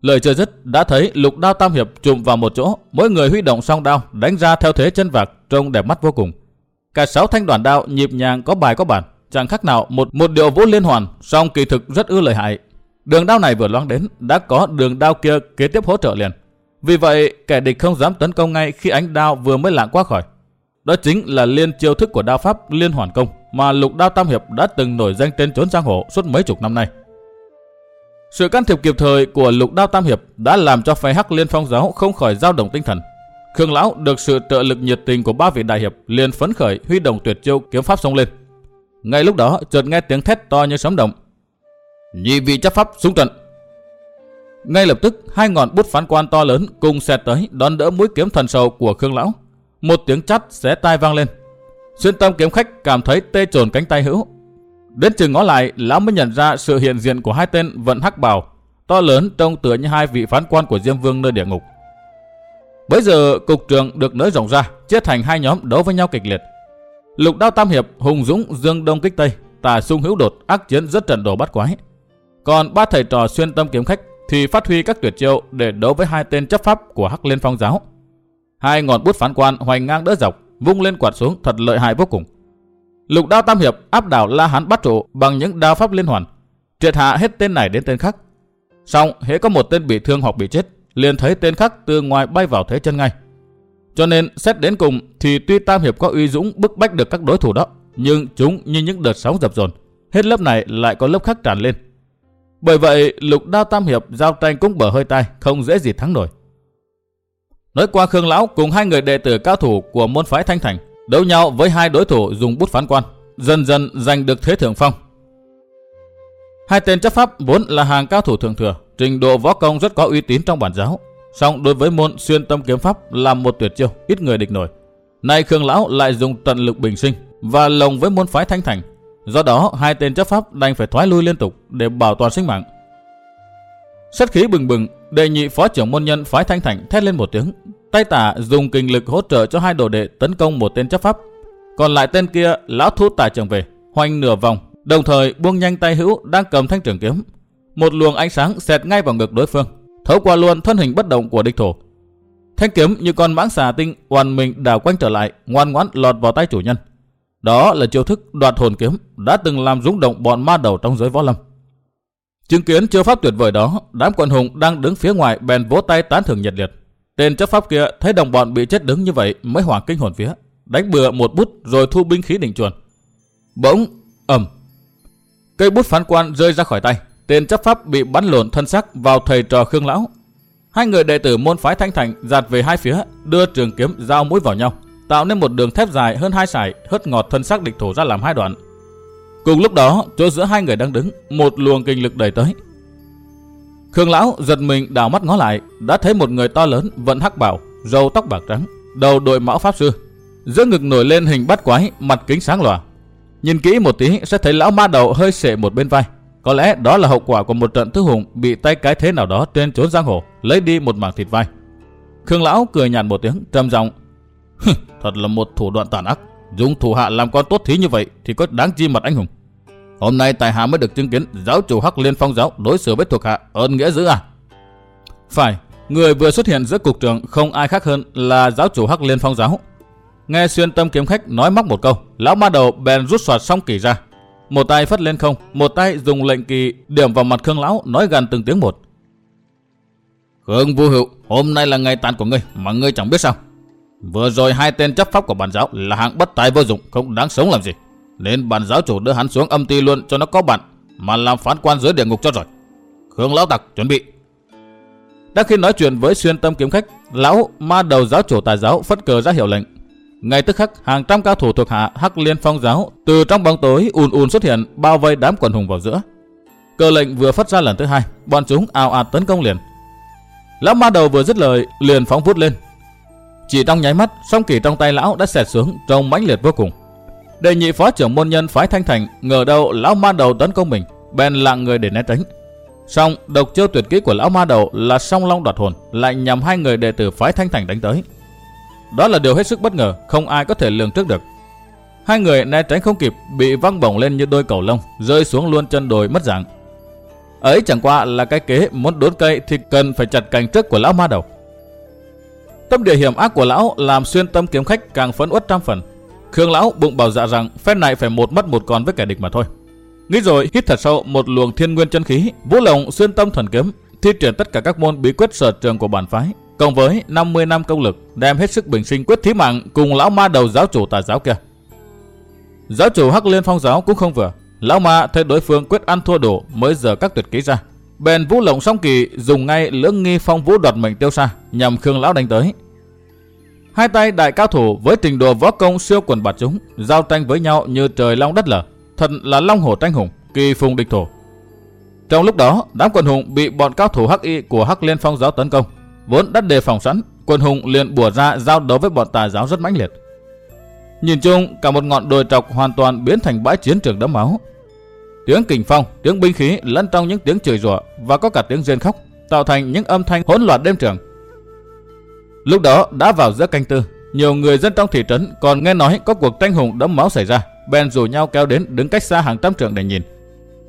Lời chưa dứt, đã thấy lục đao tam hiệp chụm vào một chỗ, mỗi người huy động song đao, đánh ra theo thế chân vạc, trông đẹp mắt vô cùng. Cả sáu thanh đoàn đao nhịp nhàng có bài có bản, chẳng khác nào một một điệu vũ liên hoàn, song kỳ thực rất ư lợi hại. Đường đao này vừa loáng đến, đã có đường đao kia kế tiếp hỗ trợ liền. Vì vậy, kẻ địch không dám tấn công ngay khi ánh đao vừa mới lạng qua khỏi. Đó chính là liên chiêu thức của đao pháp liên hoàn công mà lục đao tam hiệp đã từng nổi danh trên chốn giang hồ suốt mấy chục năm nay. Sự can thiệp kịp thời của lục đao tam hiệp đã làm cho phái hắc liên phong giáo không khỏi dao động tinh thần. Khương lão được sự trợ lực nhiệt tình của ba vị đại hiệp liền phấn khởi huy động tuyệt chiêu kiếm pháp xông lên. Ngay lúc đó, chợt nghe tiếng thét to như sấm động. Nhị vị chấp pháp xuống trận. Ngay lập tức, hai ngọn bút phán quan to lớn cùng xẹt tới đón đỡ mũi kiếm thần sầu của Khương lão. Một tiếng chát xé tai vang lên. Xuyên tâm kiếm khách cảm thấy tê trồn cánh tay hữu. Đến chừng ngó lại, lão mới nhận ra sự hiện diện của hai tên vận hắc bào, to lớn trông tựa như hai vị phán quan của Diêm Vương nơi địa ngục. Bây giờ cục trường được nới rộng ra, chia thành hai nhóm đấu với nhau kịch liệt. Lục đao tam hiệp, hùng dũng, dương đông kích tây, tà sung hữu đột, ác chiến rất trận đồ bắt quái. Còn ba thầy trò xuyên tâm kiếm khách thì phát huy các tuyệt chiêu để đấu với hai tên chấp pháp của Hắc Liên Phong giáo. Hai ngọn bút phán quan hoành ngang đỡ dọc, vung lên quạt xuống thật lợi hại vô cùng. Lục đao tam hiệp áp đảo La Hán bắt trụ bằng những đao pháp liên hoàn, triệt hạ hết tên này đến tên khác. Xong, hễ có một tên bị thương hoặc bị chết, liền thấy tên khác từ ngoài bay vào thế chân ngay. Cho nên xét đến cùng thì tuy Tam Hiệp có uy dũng bức bách được các đối thủ đó, nhưng chúng như những đợt sóng dập dồn, hết lớp này lại có lớp khác tràn lên. Bởi vậy lục đao Tam Hiệp giao tranh cũng bở hơi tai, không dễ gì thắng nổi. Nói qua Khương Lão cùng hai người đệ tử cao thủ của môn phái Thanh Thành, đấu nhau với hai đối thủ dùng bút phán quan, dần dần giành được thế thượng phong. Hai tên chấp pháp vốn là hàng cao thủ thượng thừa, trình độ võ công rất có uy tín trong bản giáo. Song đối với môn xuyên tâm kiếm pháp là một tuyệt chiêu, ít người địch nổi. Nay Khương Lão lại dùng tận lực bình sinh và lồng với môn phái thanh thành. Do đó hai tên chấp pháp đành phải thoái lui liên tục để bảo toàn sinh mạng. Sát khí bừng bừng, đề nhị phó trưởng môn nhân phái thanh thành thét lên một tiếng. Tay tả dùng kinh lực hỗ trợ cho hai đồ đệ tấn công một tên chấp pháp. Còn lại tên kia lão thu tả trường về, hoành nửa vòng Đồng thời buông nhanh tay hữu đang cầm thanh trường kiếm. Một luồng ánh sáng xẹt ngay vào ngực đối phương, thấu qua luôn thân hình bất động của địch thủ. Thanh kiếm như con mãng xà tinh hoàn mình đảo quanh trở lại, ngoan ngoãn lọt vào tay chủ nhân. Đó là chiêu thức đoạt hồn kiếm đã từng làm rung động bọn ma đầu trong giới võ lâm. Chứng kiến chiêu pháp tuyệt vời đó, đám quần hùng đang đứng phía ngoài bèn vỗ tay tán thưởng nhiệt liệt. Tên chấp pháp kia thấy đồng bọn bị chết đứng như vậy mới hoảng kinh hồn phía, đánh bừa một bút rồi thu binh khí định chuồn. Bỗng ầm Cây bút phán quan rơi ra khỏi tay, tên chấp pháp bị bắn lộn thân xác vào thầy trò Khương lão. Hai người đệ tử môn phái Thanh Thành giạt về hai phía, đưa trường kiếm giao mũi vào nhau, tạo nên một đường thép dài hơn hai sải, hất ngọt thân xác địch thủ ra làm hai đoạn. Cùng lúc đó, chỗ giữa hai người đang đứng, một luồng kinh lực đẩy tới. Khương lão giật mình đảo mắt ngó lại, đã thấy một người to lớn, vận hắc bảo, râu tóc bạc trắng, đầu đội mão pháp sư, giữa ngực nổi lên hình bắt quái, mặt kính sáng lòa, Nhìn kỹ một tí sẽ thấy lão ma đầu hơi sệ một bên vai. Có lẽ đó là hậu quả của một trận thứ hùng bị tay cái thế nào đó trên chốn giang hồ lấy đi một mảng thịt vai. Khương lão cười nhạt một tiếng trầm giọng, thật là một thủ đoạn tàn ác. Dùng thủ hạ làm con tốt thí như vậy thì có đáng chi mặt anh hùng. Hôm nay tài hạ mới được chứng kiến giáo chủ Hắc Liên Phong giáo đối xử với thuộc hạ ơn nghĩa dữ à? Phải, người vừa xuất hiện giữa cục trường không ai khác hơn là giáo chủ Hắc Liên Phong giáo Nghe xuyên tâm kiếm khách nói móc một câu, lão ma đầu bèn rút soạt song kỳ ra. Một tay phất lên không, một tay dùng lệnh kỳ điểm vào mặt Khương lão nói gần từng tiếng một. Khương vô hữu, hôm nay là ngày tàn của ngươi mà ngươi chẳng biết sao. Vừa rồi hai tên chấp pháp của bản giáo là hạng bất tài vô dụng, không đáng sống làm gì. Nên bản giáo chủ đưa hắn xuống âm ti luôn cho nó có bạn, mà làm phán quan dưới địa ngục cho rồi. Khương lão tặc chuẩn bị. Đang khi nói chuyện với xuyên tâm kiếm khách, lão ma đầu giáo chủ tài giáo phất cờ ra hiệu lệnh ngay tức khắc, hàng trăm cao thủ thuộc hạ Hắc Liên Phong giáo từ trong bóng tối ùn ùn xuất hiện, bao vây đám quần hùng vào giữa. Cờ lệnh vừa phát ra lần thứ hai, bọn chúng ào ạt tấn công liền. Lão ma đầu vừa dứt lời, liền phóng vút lên. Chỉ trong nháy mắt, song kỳ trong tay lão đã xẹt xuống, trông mãnh liệt vô cùng. Đề nhị phó trưởng môn nhân phái thanh thành, ngờ đâu lão ma đầu tấn công mình, bèn lặng người để né tránh. Song độc chiêu tuyệt kỹ của lão ma đầu là song long đoạt hồn, lại nhằm hai người đệ tử phái thanh thành đánh tới. Đó là điều hết sức bất ngờ, không ai có thể lường trước được. Hai người né tránh không kịp, bị văng bổng lên như đôi cầu lông, rơi xuống luôn chân đồi mất dạng. Ấy chẳng qua là cái kế muốn đốn cây thì cần phải chặt cành trước của lão ma đầu. Tâm địa hiểm ác của lão làm xuyên tâm kiếm khách càng phấn uất trăm phần. Khương lão bụng bảo dạ rằng phép này phải một mất một con với kẻ địch mà thôi. Nghĩ rồi hít thật sâu một luồng thiên nguyên chân khí, vũ lồng xuyên tâm thần kiếm, thi triển tất cả các môn bí quyết sở trường của bản phái, cộng với 50 năm công lực đem hết sức bình sinh quyết thí mạng cùng lão ma đầu giáo chủ tà giáo kia. Giáo chủ Hắc Liên Phong giáo cũng không vừa, lão ma thấy đối phương quyết ăn thua đủ mới giờ các tuyệt kỹ ra. Bèn vũ lộng song kỳ dùng ngay lưỡng nghi phong vũ đoạt mệnh tiêu xa nhằm khương lão đánh tới. Hai tay đại cao thủ với trình độ võ công siêu quần bạt chúng, giao tranh với nhau như trời long đất lở, thật là long hổ tranh hùng, kỳ phùng địch thổ. Trong lúc đó, đám quần hùng bị bọn cao thủ Hắc Y của Hắc Liên Phong giáo tấn công, vốn đã đề phòng sẵn, quần hùng liền bùa ra giao đấu với bọn tà giáo rất mãnh liệt. Nhìn chung, cả một ngọn đồi trọc hoàn toàn biến thành bãi chiến trường đẫm máu. Tiếng kình phong, tiếng binh khí lẫn trong những tiếng chửi rủa và có cả tiếng rên khóc, tạo thành những âm thanh hỗn loạn đêm trường. Lúc đó đã vào giữa canh tư, nhiều người dân trong thị trấn còn nghe nói có cuộc tranh hùng đẫm máu xảy ra, bèn rủ nhau kéo đến đứng cách xa hàng trăm trượng để nhìn.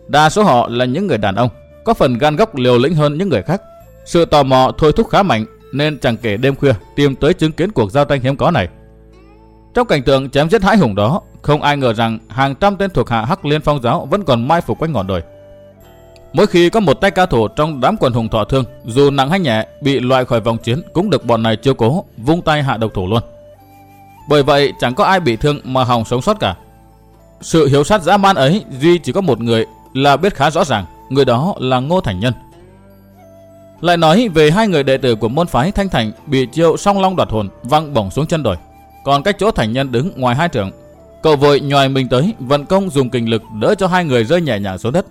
Đa số họ là những người đàn ông, có phần gan góc liều lĩnh hơn những người khác. Sự tò mò thôi thúc khá mạnh nên chẳng kể đêm khuya tìm tới chứng kiến cuộc giao tranh hiếm có này. Trong cảnh tượng chém giết hãi hùng đó, không ai ngờ rằng hàng trăm tên thuộc hạ Hắc Liên Phong giáo vẫn còn mai phục quanh ngọn đồi. Mỗi khi có một tay cao thủ trong đám quần hùng thọ thương, dù nặng hay nhẹ, bị loại khỏi vòng chiến cũng được bọn này chiêu cố, vung tay hạ độc thủ luôn. Bởi vậy chẳng có ai bị thương mà hòng sống sót cả. Sự hiếu sát dã man ấy duy chỉ có một người là biết khá rõ ràng, người đó là Ngô Thành Nhân. Lại nói về hai người đệ tử của môn phái Thanh Thành bị chiêu song long đoạt hồn văng bổng xuống chân đồi. Còn cách chỗ Thành Nhân đứng ngoài hai trường, cậu vội nhòi mình tới, vận công dùng kình lực đỡ cho hai người rơi nhẹ nhàng xuống đất.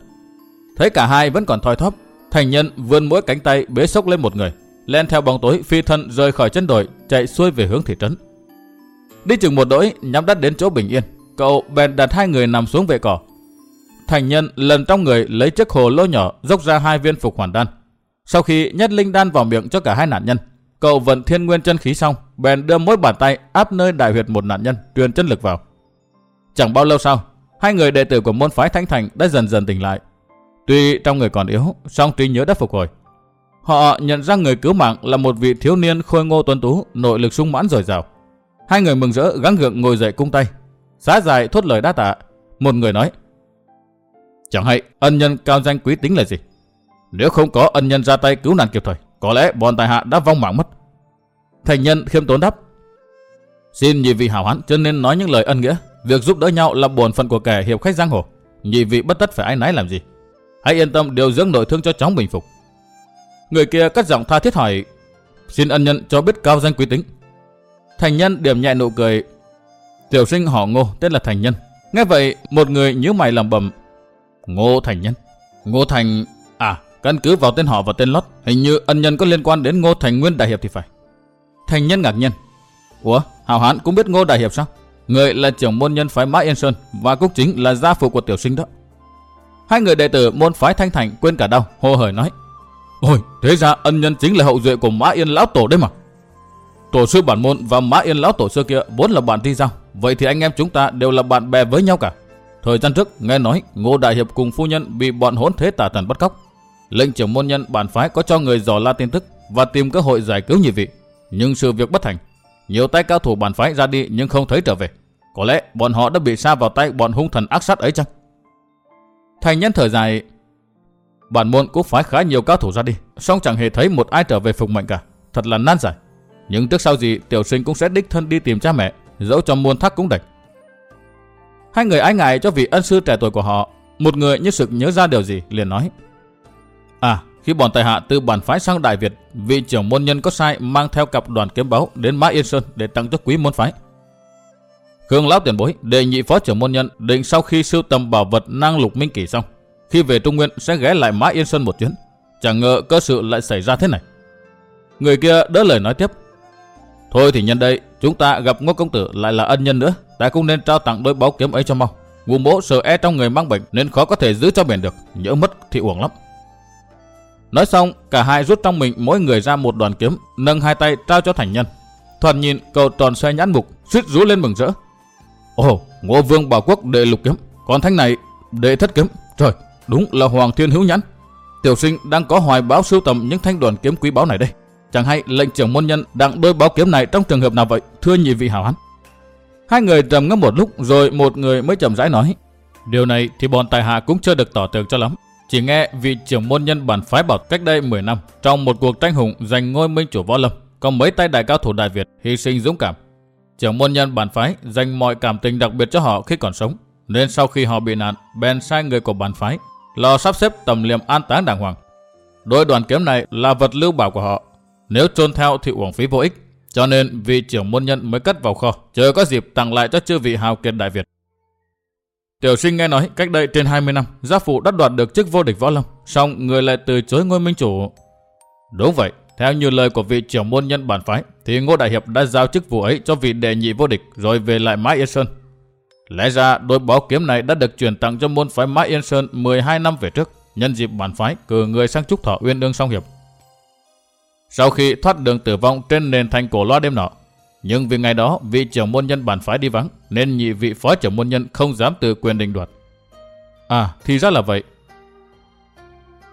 Thấy cả hai vẫn còn thoi thóp, Thành Nhân vươn mỗi cánh tay bế sốc lên một người, len theo bóng tối phi thân rời khỏi chân đồi, chạy xuôi về hướng thị trấn. Đi chừng một đỗi, nhắm đắt đến chỗ bình yên, cậu bèn đặt hai người nằm xuống vệ cỏ, Thành nhân lần trong người lấy chiếc hồ lô nhỏ dốc ra hai viên phục hoàn đan. Sau khi nhét linh đan vào miệng cho cả hai nạn nhân, cậu vận thiên nguyên chân khí xong, bèn đưa mỗi bàn tay áp nơi đại huyệt một nạn nhân, truyền chân lực vào. Chẳng bao lâu sau, hai người đệ tử của môn phái Thanh Thành đã dần dần tỉnh lại. Tuy trong người còn yếu, song trí nhớ đã phục hồi. Họ nhận ra người cứu mạng là một vị thiếu niên khôi ngô tuấn tú, nội lực sung mãn dồi dào. Hai người mừng rỡ gắng gượng ngồi dậy cung tay. Xá dài thốt lời đa tạ. Một người nói: Chẳng hay ân nhân cao danh quý tính là gì? Nếu không có ân nhân ra tay cứu nạn kịp thời, có lẽ bọn tài hạ đã vong mạng mất. Thành nhân khiêm tốn đáp. Xin nhị vị hảo hán cho nên nói những lời ân nghĩa. Việc giúp đỡ nhau là bổn phận của kẻ hiệp khách giang hồ. Nhị vị bất tất phải ái nái làm gì. Hãy yên tâm điều dưỡng nội thương cho chóng bình phục. Người kia cất giọng tha thiết hỏi. Xin ân nhân cho biết cao danh quý tính. Thành nhân điểm nhẹ nụ cười. Tiểu sinh họ ngô tên là Thành nhân. Nghe vậy một người nhíu mày lẩm bẩm Ngô Thành Nhân. Ngô Thành... À, căn cứ vào tên họ và tên lót, hình như ân nhân có liên quan đến Ngô Thành Nguyên Đại Hiệp thì phải. Thành Nhân ngạc nhiên. Ủa, Hào Hán cũng biết Ngô Đại Hiệp sao? Người là trưởng môn nhân phái Mã Yên Sơn và cũng chính là gia phụ của tiểu sinh đó. Hai người đệ tử môn phái Thanh Thành quên cả đau, hô hởi nói. Ôi, thế ra ân nhân chính là hậu duệ của Mã Yên Lão Tổ đấy mà. Tổ sư bản môn và Mã Yên Lão Tổ xưa kia vốn là bạn thi giao. Vậy thì anh em chúng ta đều là bạn bè với nhau cả. Thời gian trước nghe nói Ngô Đại Hiệp cùng phu nhân bị bọn hỗn thế tà thần bắt cóc. Lệnh trưởng môn nhân bản phái có cho người dò la tin tức và tìm cơ hội giải cứu nhị vị. Nhưng sự việc bất thành. Nhiều tay cao thủ bản phái ra đi nhưng không thấy trở về. Có lẽ bọn họ đã bị sa vào tay bọn hung thần ác sát ấy chăng? Thành nhân thở dài. Bản môn cũng phái khá nhiều cao thủ ra đi. song chẳng hề thấy một ai trở về phục mệnh cả. Thật là nan giải. Nhưng trước sau gì tiểu sinh cũng sẽ đích thân đi tìm cha mẹ. Dẫu cho muôn thác cũng đạch. Hai người ái ngại cho vị ân sư trẻ tuổi của họ. Một người như sực nhớ ra điều gì liền nói. À, khi bọn tài hạ từ bản phái sang Đại Việt, vị trưởng môn nhân có sai mang theo cặp đoàn kiếm báu đến Mã Yên Sơn để tặng cho quý môn phái. Khương lão tiền bối đề nghị phó trưởng môn nhân định sau khi sưu tầm bảo vật năng lục minh kỳ xong, khi về Trung Nguyên sẽ ghé lại Mã Yên Sơn một chuyến. Chẳng ngờ cơ sự lại xảy ra thế này. Người kia đỡ lời nói tiếp. Thôi thì nhân đây, chúng ta gặp ngô công tử lại là ân nhân nữa, ta cũng nên trao tặng đôi báo kiếm ấy cho mau. Ngụ bố sợ e trong người mang bệnh nên khó có thể giữ cho bền được, nhỡ mất thì uổng lắm. Nói xong, cả hai rút trong mình mỗi người ra một đoàn kiếm, nâng hai tay trao cho thành nhân. Thuần nhìn cầu tròn xoay nhãn mục, suýt rú lên mừng rỡ. Ồ, Ngô Vương Bảo Quốc đệ lục kiếm, còn thanh này đệ thất kiếm. Trời, đúng là Hoàng Thiên Hữu Nhãn. Tiểu sinh đang có hoài báo sưu tầm những thanh đoàn kiếm quý báu này đây. Chẳng hay lệnh trưởng môn nhân đặng đôi báo kiếm này trong trường hợp nào vậy, thưa nhị vị hảo hán. Hai người trầm ngâm một lúc rồi một người mới chậm rãi nói. Điều này thì bọn tài hạ cũng chưa được tỏ tường cho lắm. Chỉ nghe vị trưởng môn nhân bản phái bảo cách đây 10 năm trong một cuộc tranh hùng giành ngôi minh chủ võ lâm có mấy tay đại cao thủ Đại Việt hy sinh dũng cảm. Trưởng môn nhân bản phái dành mọi cảm tình đặc biệt cho họ khi còn sống. Nên sau khi họ bị nạn, bèn sai người của bản phái lo sắp xếp tầm liệm an táng đàng hoàng. Đôi đoàn kiếm này là vật lưu bảo của họ nếu trôn theo thì uổng phí vô ích. Cho nên vị trưởng môn nhân mới cất vào kho, chờ có dịp tặng lại cho chư vị hào kiệt Đại Việt. Tiểu sinh nghe nói cách đây trên 20 năm, gia phụ đã đoạt được chức vô địch võ lâm, song người lại từ chối ngôi minh chủ. Đúng vậy, theo như lời của vị trưởng môn nhân bản phái, thì Ngô Đại Hiệp đã giao chức vụ ấy cho vị đệ nhị vô địch rồi về lại Mã Yên Sơn. Lẽ ra đôi bảo kiếm này đã được chuyển tặng cho môn phái Mã Yên Sơn 12 năm về trước, nhân dịp bản phái cử người sang chúc thọ uyên ương song hiệp. Sau khi thoát đường tử vong trên nền thành cổ loa đêm nọ, nhưng vì ngày đó vị trưởng môn nhân bản phái đi vắng nên nhị vị phó trưởng môn nhân không dám từ quyền định đoạt. À, thì ra là vậy.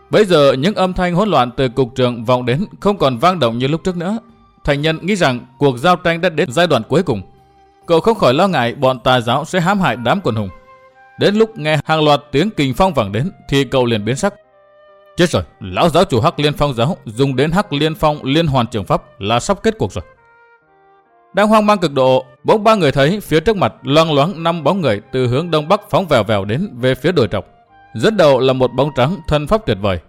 Bây giờ những âm thanh hỗn loạn từ cục trường vọng đến không còn vang động như lúc trước nữa. Thành nhân nghĩ rằng cuộc giao tranh đã đến giai đoạn cuối cùng. Cậu không khỏi lo ngại bọn tà giáo sẽ hãm hại đám quần hùng. Đến lúc nghe hàng loạt tiếng kình phong vẳng đến thì cậu liền biến sắc. Chết rồi, lão giáo chủ Hắc Liên Phong giáo dùng đến Hắc Liên Phong liên hoàn trường pháp là sắp kết cuộc rồi. Đang hoang mang cực độ, bỗng ba người thấy phía trước mặt loang loáng năm bóng người từ hướng đông bắc phóng vèo vèo đến về phía đồi trọc. Dẫn đầu là một bóng trắng thân pháp tuyệt vời.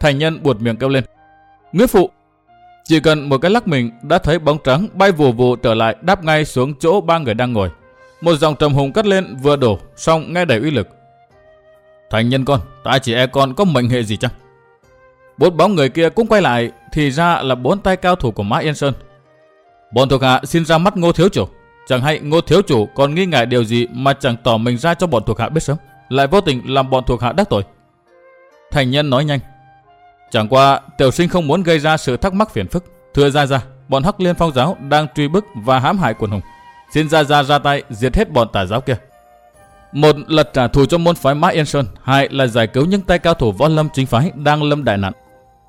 Thành nhân buột miệng kêu lên. Nguyễn phụ! Chỉ cần một cái lắc mình đã thấy bóng trắng bay vù vù trở lại đáp ngay xuống chỗ ba người đang ngồi. Một dòng trầm hùng cất lên vừa đổ, xong nghe đầy uy lực. Thành nhân con, ta chỉ e con có mệnh hệ gì chăng? Bốn bóng người kia cũng quay lại, thì ra là bốn tay cao thủ của Mã Yên Sơn. Bọn thuộc hạ xin ra mắt ngô thiếu chủ. Chẳng hay ngô thiếu chủ còn nghi ngại điều gì mà chẳng tỏ mình ra cho bọn thuộc hạ biết sớm. Lại vô tình làm bọn thuộc hạ đắc tội. Thành nhân nói nhanh. Chẳng qua tiểu sinh không muốn gây ra sự thắc mắc phiền phức. Thưa ra ra, bọn Hắc Liên Phong giáo đang truy bức và hãm hại quần hùng. Xin ra ra ra tay diệt hết bọn tà giáo kia. Một là trả thù cho môn phái Mã Yên Sơn, hai là giải cứu những tay cao thủ võ lâm chính phái đang lâm đại nạn.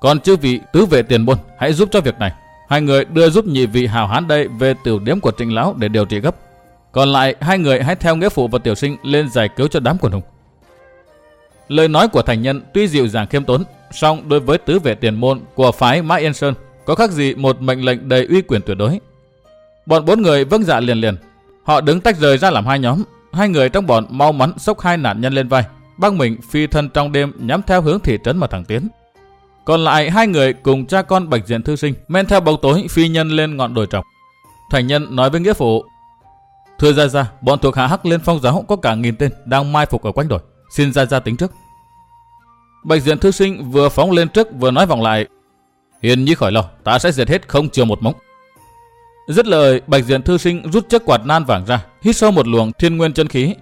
Còn chư vị tứ vệ tiền môn hãy giúp cho việc này. Hai người đưa giúp nhị vị hào hán đây về tiểu điểm của trịnh lão để điều trị gấp. Còn lại hai người hãy theo nghĩa phụ và tiểu sinh lên giải cứu cho đám quần hùng. Lời nói của thành nhân tuy dịu dàng khiêm tốn, song đối với tứ vệ tiền môn của phái Mã Yên Sơn có khác gì một mệnh lệnh đầy uy quyền tuyệt đối. Bọn bốn người vâng dạ liền liền. Họ đứng tách rời ra làm hai nhóm. Hai người trong bọn mau mắn xốc hai nạn nhân lên vai, băng mình phi thân trong đêm nhắm theo hướng thị trấn mà thẳng tiến. Còn lại hai người cùng cha con Bạch Diện Thư Sinh men theo bóng tối phi nhân lên ngọn đồi trọc. Thành nhân nói với nghĩa phụ, Thưa Gia Gia, bọn thuộc hạ Hắc lên Phong giáo có cả nghìn tên đang mai phục ở quanh đồi. Xin ra ra tính trước. Bạch Diện Thư Sinh vừa phóng lên trước vừa nói vòng lại, Hiền như khỏi lo, ta sẽ diệt hết không chừa một mống. Dứt lời, Bạch Diện Thư Sinh rút chiếc quạt nan vàng ra, hít sâu một luồng thiên nguyên chân khí.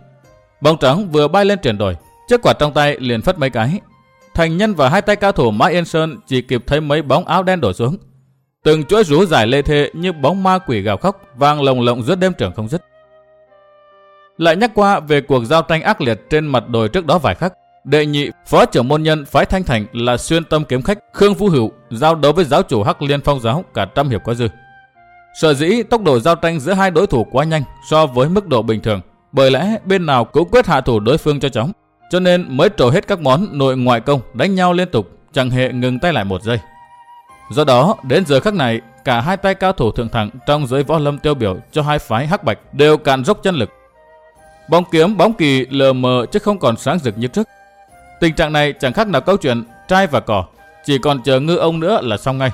Bóng trắng vừa bay lên triển đồi, chiếc quạt trong tay liền phất mấy cái, Thành nhân và hai tay cao thủ Mã Yên Sơn chỉ kịp thấy mấy bóng áo đen đổ xuống. Từng chuỗi rú dài lê thê như bóng ma quỷ gào khóc vang lồng lộng giữa đêm trường không dứt. Lại nhắc qua về cuộc giao tranh ác liệt trên mặt đồi trước đó vài khắc. Đệ nhị, phó trưởng môn nhân phái Thanh Thành là xuyên tâm kiếm khách Khương Phú Hữu giao đấu với giáo chủ Hắc Liên Phong giáo cả trăm hiệp có dư. Sở dĩ tốc độ giao tranh giữa hai đối thủ quá nhanh so với mức độ bình thường, bởi lẽ bên nào cũng quyết hạ thủ đối phương cho chóng. Cho nên mới trổ hết các món nội ngoại công đánh nhau liên tục, chẳng hề ngừng tay lại một giây. Do đó, đến giờ khắc này, cả hai tay cao thủ thượng thẳng trong giới võ lâm tiêu biểu cho hai phái hắc bạch đều cạn dốc chân lực. Bóng kiếm bóng kỳ lờ mờ chứ không còn sáng rực như trước. Tình trạng này chẳng khác nào câu chuyện trai và cỏ, chỉ còn chờ ngư ông nữa là xong ngay.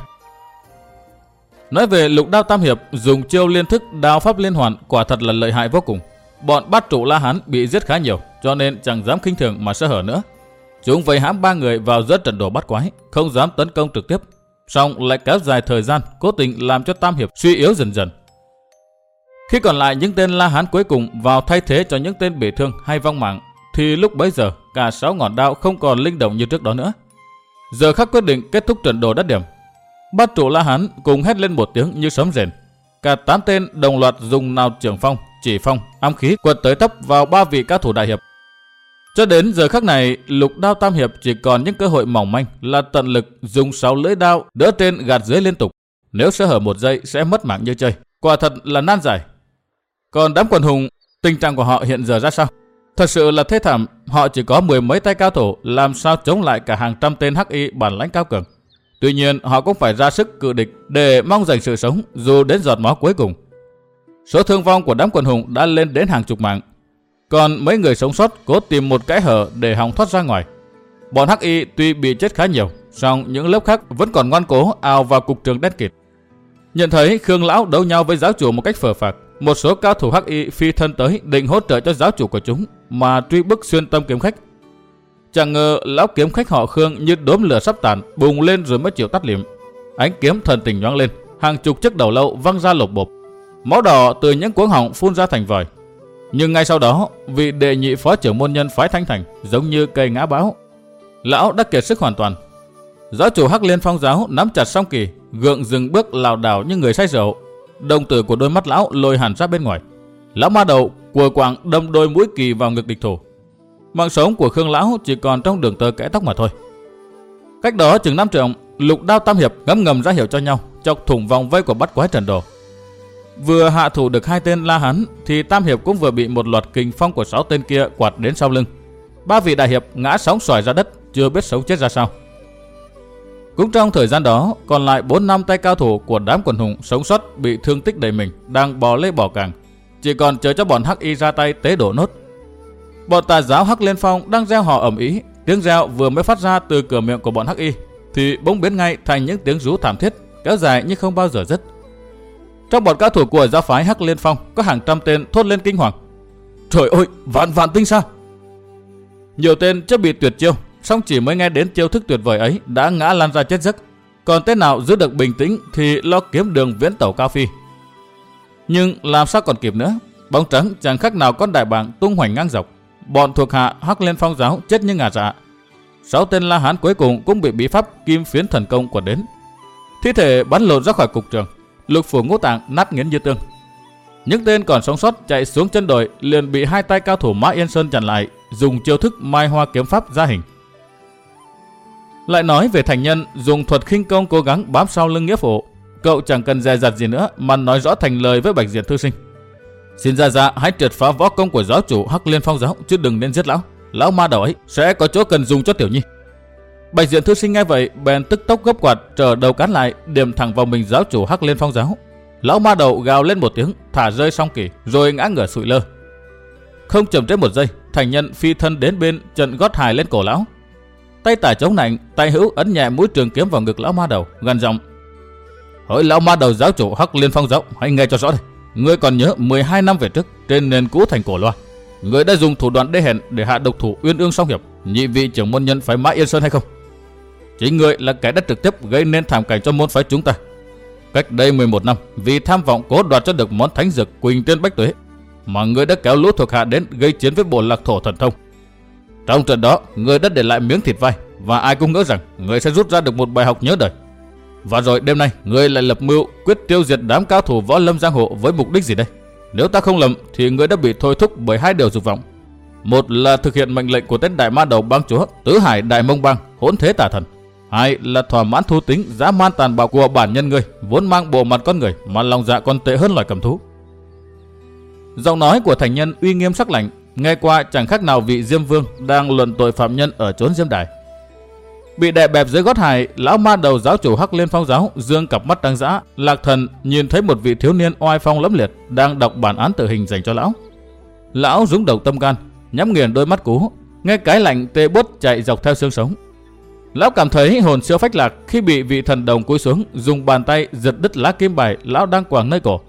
Nói về lục đao tam hiệp dùng chiêu liên thức đao pháp liên hoàn quả thật là lợi hại vô cùng. Bọn bát trụ La Hán bị giết khá nhiều, cho nên chẳng dám khinh thường mà sơ hở nữa. Chúng vây hãm ba người vào giữa trận đồ bắt quái, không dám tấn công trực tiếp. Xong lại kéo dài thời gian, cố tình làm cho Tam Hiệp suy yếu dần dần. Khi còn lại những tên La Hán cuối cùng vào thay thế cho những tên bị thương hay vong mạng, thì lúc bấy giờ cả sáu ngọn đao không còn linh động như trước đó nữa. Giờ khắc quyết định kết thúc trận đồ đắt điểm. Bát trụ La Hán cùng hét lên một tiếng như sấm rền. Cả tám tên đồng loạt dùng nào trưởng phong, chỉ phong, ám khí quật tới tấp vào ba vị cao thủ đại hiệp. Cho đến giờ khắc này, lục đao tam hiệp chỉ còn những cơ hội mỏng manh là tận lực dùng sáu lưỡi đao đỡ trên gạt dưới liên tục. Nếu sơ hở một giây sẽ mất mạng như chơi. Quả thật là nan giải. Còn đám quần hùng, tình trạng của họ hiện giờ ra sao? Thật sự là thế thảm, họ chỉ có mười mấy tay cao thủ làm sao chống lại cả hàng trăm tên hắc y bản lãnh cao cường. Tuy nhiên họ cũng phải ra sức cự địch để mong giành sự sống dù đến giọt máu cuối cùng. Số thương vong của đám quần hùng đã lên đến hàng chục mạng. Còn mấy người sống sót cố tìm một cái hở để hòng thoát ra ngoài. Bọn Hắc Y tuy bị chết khá nhiều, song những lớp khác vẫn còn ngoan cố ào vào cục trường đen kịt. Nhận thấy Khương Lão đấu nhau với giáo chủ một cách phờ phạc, một số cao thủ hắc y phi thân tới định hỗ trợ cho giáo chủ của chúng mà truy bức xuyên tâm kiếm khách. Chẳng ngờ lão kiếm khách họ Khương như đốm lửa sắp tàn bùng lên rồi mới chịu tắt liệm. Ánh kiếm thần tình nhoáng lên, hàng chục chiếc đầu lâu văng ra lột bộp. Máu đỏ từ những cuống họng phun ra thành vòi. Nhưng ngay sau đó, vị đệ nhị phó trưởng môn nhân phái Thanh Thành giống như cây ngã báo. Lão đã kiệt sức hoàn toàn. Giáo chủ Hắc Liên Phong giáo nắm chặt song kỳ, gượng dừng bước lảo đảo như người say rượu. Đồng tử của đôi mắt lão lôi hẳn ra bên ngoài. Lão ma đầu của quạng đâm đôi mũi kỳ vào ngực địch thủ. Mạng sống của Khương lão chỉ còn trong đường tơ kẽ tóc mà thôi. Cách đó chừng năm trượng, lục đao tam hiệp ngấm ngầm ra hiệu cho nhau, chọc thủng vòng vây của bắt quái trần đồ. Vừa hạ thủ được hai tên La Hán thì Tam Hiệp cũng vừa bị một loạt kình phong của sáu tên kia quạt đến sau lưng. Ba vị đại hiệp ngã sóng xoài ra đất, chưa biết sống chết ra sao. Cũng trong thời gian đó, còn lại 4 năm tay cao thủ của đám quần hùng sống sót bị thương tích đầy mình, đang bò lê bò càng. Chỉ còn chờ cho bọn Hắc Y ra tay tế đổ nốt. Bọn tà giáo Hắc Liên Phong đang gieo hò ẩm ý, tiếng reo vừa mới phát ra từ cửa miệng của bọn Hắc Y, thì bỗng biến ngay thành những tiếng rú thảm thiết, kéo dài nhưng không bao giờ dứt. Trong bọn cao thủ của giáo phái Hắc Liên Phong có hàng trăm tên thốt lên kinh hoàng. Trời ơi, vạn vạn tinh sao? Nhiều tên chưa bị tuyệt chiêu, song chỉ mới nghe đến chiêu thức tuyệt vời ấy đã ngã lăn ra chết giấc. Còn tên nào giữ được bình tĩnh thì lo kiếm đường viễn tàu cao phi. Nhưng làm sao còn kịp nữa? Bóng trắng chẳng khác nào con đại bàng tung hoành ngang dọc. Bọn thuộc hạ Hắc lên Phong giáo chết như ngà dạ. Sáu tên La Hán cuối cùng cũng bị bí pháp kim phiến thần công quật đến. Thi thể bắn lộn ra khỏi cục trường lục phủ ngũ tạng nát nghiến như tương. Những tên còn sống sót chạy xuống chân đồi liền bị hai tay cao thủ Mã Yên Sơn chặn lại, dùng chiêu thức mai hoa kiếm pháp ra hình. Lại nói về thành nhân dùng thuật khinh công cố gắng bám sau lưng nghĩa phụ, cậu chẳng cần dè dặt gì nữa mà nói rõ thành lời với Bạch diệt thư sinh. Xin ra ra hãy triệt phá võ công của giáo chủ Hắc Liên Phong giáo chứ đừng nên giết lão. Lão ma đầu ấy sẽ có chỗ cần dùng cho tiểu nhi. Bạch diện thư sinh nghe vậy, bèn tức tốc gấp quạt, trở đầu cán lại, điểm thẳng vào mình giáo chủ hắc liên phong giáo. Lão ma đầu gào lên một tiếng, thả rơi song kỳ, rồi ngã ngửa sụi lơ. Không chậm trễ một giây, thành nhân phi thân đến bên, trận gót hài lên cổ lão. Tay tả chống nạnh, tay hữu ấn nhẹ mũi trường kiếm vào ngực lão ma đầu, gần giọng. Hỡi lão ma đầu giáo chủ hắc liên phong Rộng, hãy nghe cho rõ đây. Ngươi còn nhớ 12 năm về trước, trên nền cũ thành cổ loa. Ngươi đã dùng thủ đoạn đê hèn để hạ độc thủ uyên ương song hiệp, nhị vị trưởng môn nhân phải mã yên sơn hay không? Chính người là kẻ đã trực tiếp gây nên thảm cảnh cho môn phái chúng ta. Cách đây 11 năm, vì tham vọng cố đoạt cho được món thánh dược Quỳnh Tiên Bách Tuế, mà người đã kéo lũ thuộc hạ đến gây chiến với bộ lạc thổ thần thông. Trong trận đó, người đã để lại miếng thịt vai và ai cũng ngỡ rằng người sẽ rút ra được một bài học nhớ đời. Và rồi đêm nay, người lại lập mưu quyết tiêu diệt đám cao thủ võ lâm giang hồ với mục đích gì đây? Nếu ta không lầm thì người đã bị thôi thúc bởi hai điều dục vọng. Một là thực hiện mệnh lệnh của tên đại ma đầu bang chúa Tứ Hải Đại Mông Bang, hỗn thế tà thần Hai là thỏa mãn thú tính dã man tàn bạo của bản nhân người, vốn mang bộ mặt con người mà lòng dạ còn tệ hơn loài cầm thú. Giọng nói của thành nhân uy nghiêm sắc lạnh, nghe qua chẳng khác nào vị Diêm Vương đang luận tội phạm nhân ở chốn Diêm Đài. Bị đè bẹp dưới gót hài, lão ma đầu giáo chủ Hắc Liên Phong giáo dương cặp mắt tăng dã, lạc thần nhìn thấy một vị thiếu niên oai phong lẫm liệt đang đọc bản án tử hình dành cho lão. Lão rúng đầu tâm gan, nhắm nghiền đôi mắt cú, nghe cái lạnh tê bút chạy dọc theo xương sống, Lão cảm thấy hồn siêu phách lạc khi bị vị thần đồng cúi xuống dùng bàn tay giật đứt lá kim bài lão đang quàng nơi cổ.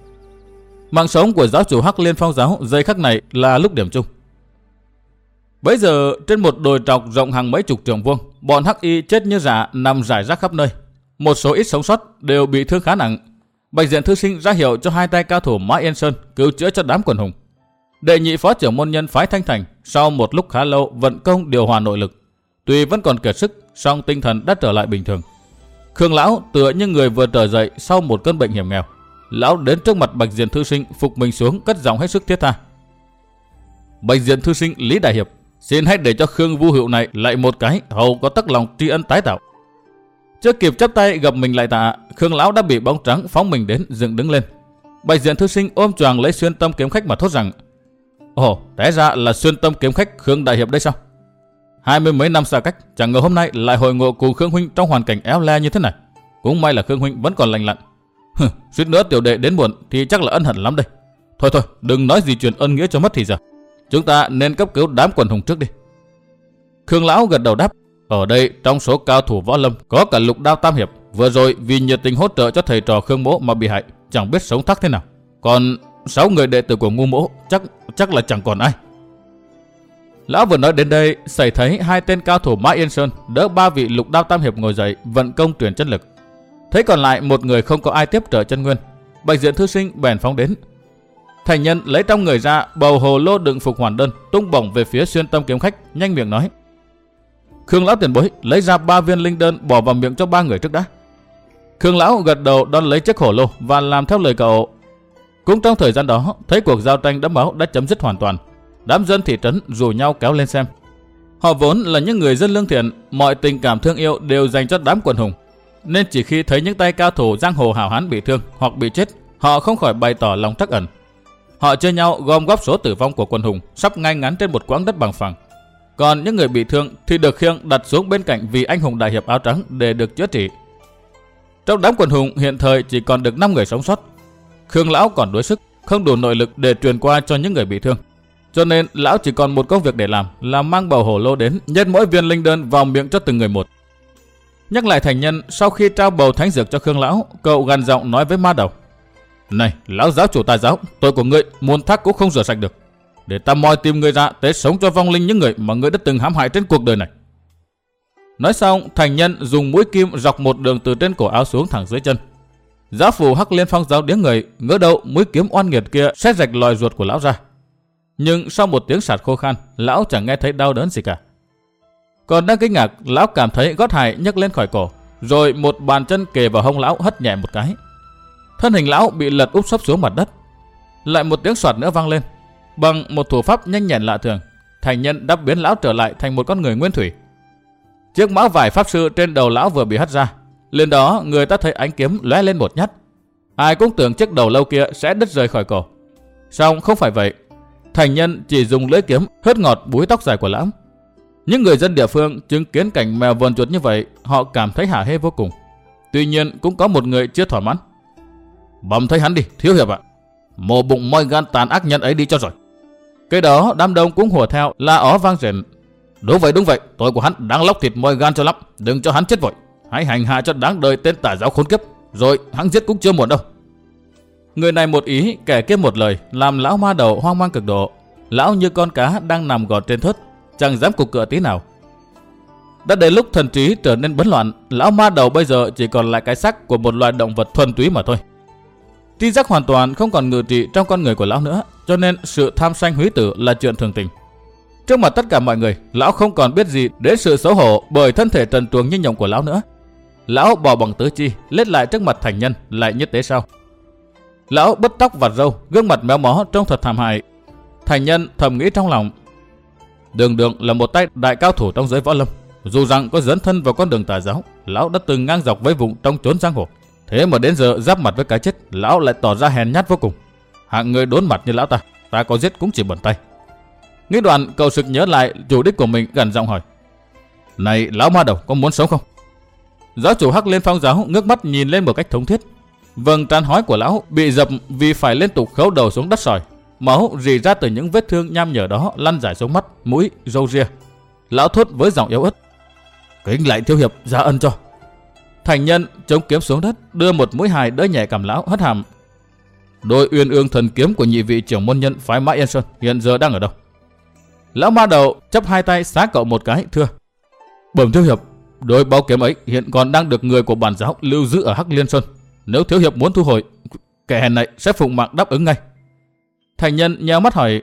Mạng sống của giáo chủ Hắc Liên Phong giáo giây khắc này là lúc điểm chung. Bây giờ trên một đồi trọc rộng hàng mấy chục trường vuông, bọn Hắc Y chết như giả nằm rải rác khắp nơi. Một số ít sống sót đều bị thương khá nặng. Bạch diện thư sinh ra hiệu cho hai tay cao thủ Mã Yên Sơn cứu chữa cho đám quần hùng. Đệ nhị phó trưởng môn nhân phái Thanh Thành sau một lúc khá lâu vận công điều hòa nội lực. Tuy vẫn còn kiệt sức song tinh thần đã trở lại bình thường. Khương lão tựa như người vừa trở dậy sau một cơn bệnh hiểm nghèo. Lão đến trước mặt Bạch Diện thư sinh phục mình xuống cất giọng hết sức thiết tha. Bạch Diện thư sinh Lý Đại Hiệp, xin hãy để cho Khương Vu Hiệu này lại một cái hầu có tắc lòng tri ân tái tạo. Chưa kịp chắp tay gặp mình lại tạ, Khương lão đã bị bóng trắng phóng mình đến dựng đứng lên. Bạch Diện thư sinh ôm choàng lấy xuyên tâm kiếm khách mà thốt rằng: "Ồ, té ra là xuyên tâm kiếm khách Khương Đại Hiệp đây sao?" Hai mươi mấy năm xa cách, chẳng ngờ hôm nay lại hội ngộ cùng Khương Huynh trong hoàn cảnh éo le như thế này. Cũng may là Khương Huynh vẫn còn lành lặn. Hừ, suýt nữa tiểu đệ đến muộn thì chắc là ân hận lắm đây. Thôi thôi, đừng nói gì chuyện ân nghĩa cho mất thì giờ. Chúng ta nên cấp cứu đám quần hùng trước đi. Khương Lão gật đầu đáp. Ở đây trong số cao thủ võ lâm có cả lục đao tam hiệp Vừa rồi vì nhiệt tình hỗ trợ cho thầy trò Khương Mỗ mà bị hại, chẳng biết sống thắc thế nào. Còn sáu người đệ tử của ngu mỗ chắc chắc là chẳng còn ai. Lão vừa nói đến đây, xảy thấy hai tên cao thủ Mã Yên Sơn đỡ ba vị lục đao tam hiệp ngồi dậy vận công truyền chân lực. Thấy còn lại một người không có ai tiếp trợ chân nguyên, Bạch Diện thư sinh bèn phóng đến. Thành nhân lấy trong người ra bầu hồ lô đựng phục hoàn đơn, tung bổng về phía xuyên tâm kiếm khách, nhanh miệng nói: Khương lão tiền bối lấy ra ba viên linh đơn bỏ vào miệng cho ba người trước đã. Khương lão gật đầu đón lấy chiếc hồ lô và làm theo lời cậu. Cũng trong thời gian đó, thấy cuộc giao tranh đẫm máu đã chấm dứt hoàn toàn. Đám dân thị trấn rủ nhau kéo lên xem. Họ vốn là những người dân lương thiện, mọi tình cảm thương yêu đều dành cho đám quần hùng. Nên chỉ khi thấy những tay cao thủ giang hồ hào hán bị thương hoặc bị chết, họ không khỏi bày tỏ lòng trắc ẩn. Họ chơi nhau gom góp số tử vong của quân hùng sắp ngay ngắn trên một quãng đất bằng phẳng. Còn những người bị thương thì được khiêng đặt xuống bên cạnh vì anh hùng đại hiệp áo trắng để được chữa trị. Trong đám quần hùng hiện thời chỉ còn được 5 người sống sót. Khương lão còn đuối sức, không đủ nội lực để truyền qua cho những người bị thương. Cho nên lão chỉ còn một công việc để làm là mang bầu hổ lô đến nhét mỗi viên linh đơn vào miệng cho từng người một. Nhắc lại thành nhân, sau khi trao bầu thánh dược cho Khương lão, cậu gần giọng nói với ma đầu. Này, lão giáo chủ tài giáo, tội của ngươi muôn thác cũng không rửa sạch được. Để ta moi tìm người ra tế sống cho vong linh những người mà ngươi đã từng hãm hại trên cuộc đời này. Nói xong, thành nhân dùng mũi kim dọc một đường từ trên cổ áo xuống thẳng dưới chân. Giáo phù hắc liên phong giáo điếng người, ngỡ đầu mũi kiếm oan nghiệt kia sẽ rạch lòi ruột của lão ra. Nhưng sau một tiếng sạt khô khan, lão chẳng nghe thấy đau đớn gì cả. Còn đang kinh ngạc, lão cảm thấy gót hài nhấc lên khỏi cổ, rồi một bàn chân kề vào hông lão hất nhẹ một cái. Thân hình lão bị lật úp sấp xuống mặt đất. Lại một tiếng soạt nữa vang lên. Bằng một thủ pháp nhanh nhẹn lạ thường, thành nhân đắp biến lão trở lại thành một con người nguyên thủy. Chiếc mão vải pháp sư trên đầu lão vừa bị hất ra. Lên đó người ta thấy ánh kiếm lóe lên một nhát. Ai cũng tưởng chiếc đầu lâu kia sẽ đứt rời khỏi cổ. song không phải vậy. Thành nhân chỉ dùng lưỡi kiếm hớt ngọt búi tóc dài của lão. Những người dân địa phương chứng kiến cảnh mèo vờn chuột như vậy, họ cảm thấy hả hê vô cùng. Tuy nhiên cũng có một người chưa thỏa mãn. Bầm thấy hắn đi, thiếu hiệp ạ. Mồ bụng moi gan tàn ác nhân ấy đi cho rồi. Cái đó đám đông cũng hùa theo la ó vang rền. Đúng vậy đúng vậy, tội của hắn đang lóc thịt moi gan cho lắm, đừng cho hắn chết vội. Hãy hành hạ cho đáng đời tên tà giáo khốn kiếp, rồi hắn giết cũng chưa muộn đâu. Người này một ý, kẻ kia một lời, làm lão ma đầu hoang mang cực độ. Lão như con cá đang nằm gọt trên thớt, chẳng dám cục cửa tí nào. Đã đến lúc thần trí trở nên bấn loạn, lão ma đầu bây giờ chỉ còn lại cái xác của một loài động vật thuần túy mà thôi. Tri giác hoàn toàn không còn ngự trị trong con người của lão nữa, cho nên sự tham sanh húy tử là chuyện thường tình. Trước mặt tất cả mọi người, lão không còn biết gì đến sự xấu hổ bởi thân thể trần truồng như nhộng của lão nữa. Lão bò bằng tứ chi, lết lại trước mặt thành nhân, lại như thế sao. Lão bứt tóc vặt râu, gương mặt méo mó trông thật thảm hại. Thành nhân thầm nghĩ trong lòng, Đường đường là một tay đại cao thủ trong giới võ lâm. Dù rằng có dẫn thân vào con đường tà giáo, lão đã từng ngang dọc với vùng trong chốn giang hồ. Thế mà đến giờ giáp mặt với cái chết, lão lại tỏ ra hèn nhát vô cùng. Hạng người đốn mặt như lão ta, ta có giết cũng chỉ bẩn tay. Nghĩ đoạn, cậu sực nhớ lại chủ đích của mình gần giọng hỏi. Này, lão ma đầu, có muốn sống không? Giáo chủ hắc lên phong giáo ngước mắt nhìn lên một cách thống thiết. Vầng trán hói của lão bị dập vì phải liên tục khấu đầu xuống đất sỏi. Máu rỉ ra từ những vết thương nham nhở đó lăn dài xuống mắt, mũi, râu ria. Lão thốt với giọng yếu ớt. Kính lại thiếu hiệp ra ân cho. Thành nhân chống kiếm xuống đất, đưa một mũi hài đỡ nhẹ cảm lão hất hàm. Đôi uyên ương thần kiếm của nhị vị trưởng môn nhân phái Mã Yên Sơn hiện giờ đang ở đâu? Lão ma đầu chấp hai tay xá cậu một cái, thưa. Bẩm thiếu hiệp, đôi bao kiếm ấy hiện còn đang được người của bản giáo lưu giữ ở Hắc Liên Sơn. Nếu thiếu hiệp muốn thu hồi, kẻ hèn này sẽ phụng mạng đáp ứng ngay. Thành nhân nheo mắt hỏi,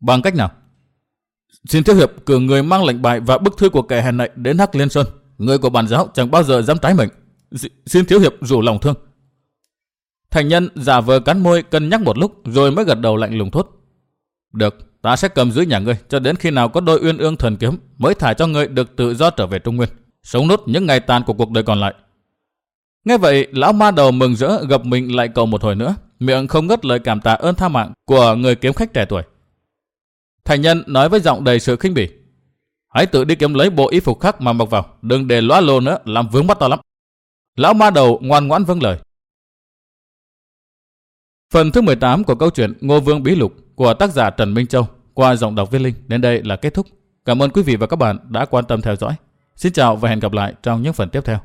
bằng cách nào? Xin thiếu hiệp cử người mang lệnh bài và bức thư của kẻ hèn này đến Hắc Liên Sơn. Người của bản giáo chẳng bao giờ dám trái mệnh. Xin thiếu hiệp rủ lòng thương. Thành nhân giả vờ cắn môi cân nhắc một lúc rồi mới gật đầu lạnh lùng thốt. Được, ta sẽ cầm giữ nhà ngươi cho đến khi nào có đôi uyên ương thần kiếm mới thả cho ngươi được tự do trở về Trung Nguyên, sống nốt những ngày tàn của cuộc đời còn lại. Nghe vậy, lão ma đầu mừng rỡ gặp mình lại cầu một hồi nữa, miệng không ngất lời cảm tạ ơn tha mạng của người kiếm khách trẻ tuổi. Thành nhân nói với giọng đầy sự khinh bỉ. Hãy tự đi kiếm lấy bộ y phục khác mà mặc vào, đừng để lõa lô nữa, làm vướng mắt to lắm. Lão ma đầu ngoan ngoãn vâng lời. Phần thứ 18 của câu chuyện Ngô Vương Bí Lục của tác giả Trần Minh Châu qua giọng đọc viên Linh đến đây là kết thúc. Cảm ơn quý vị và các bạn đã quan tâm theo dõi. Xin chào và hẹn gặp lại trong những phần tiếp theo.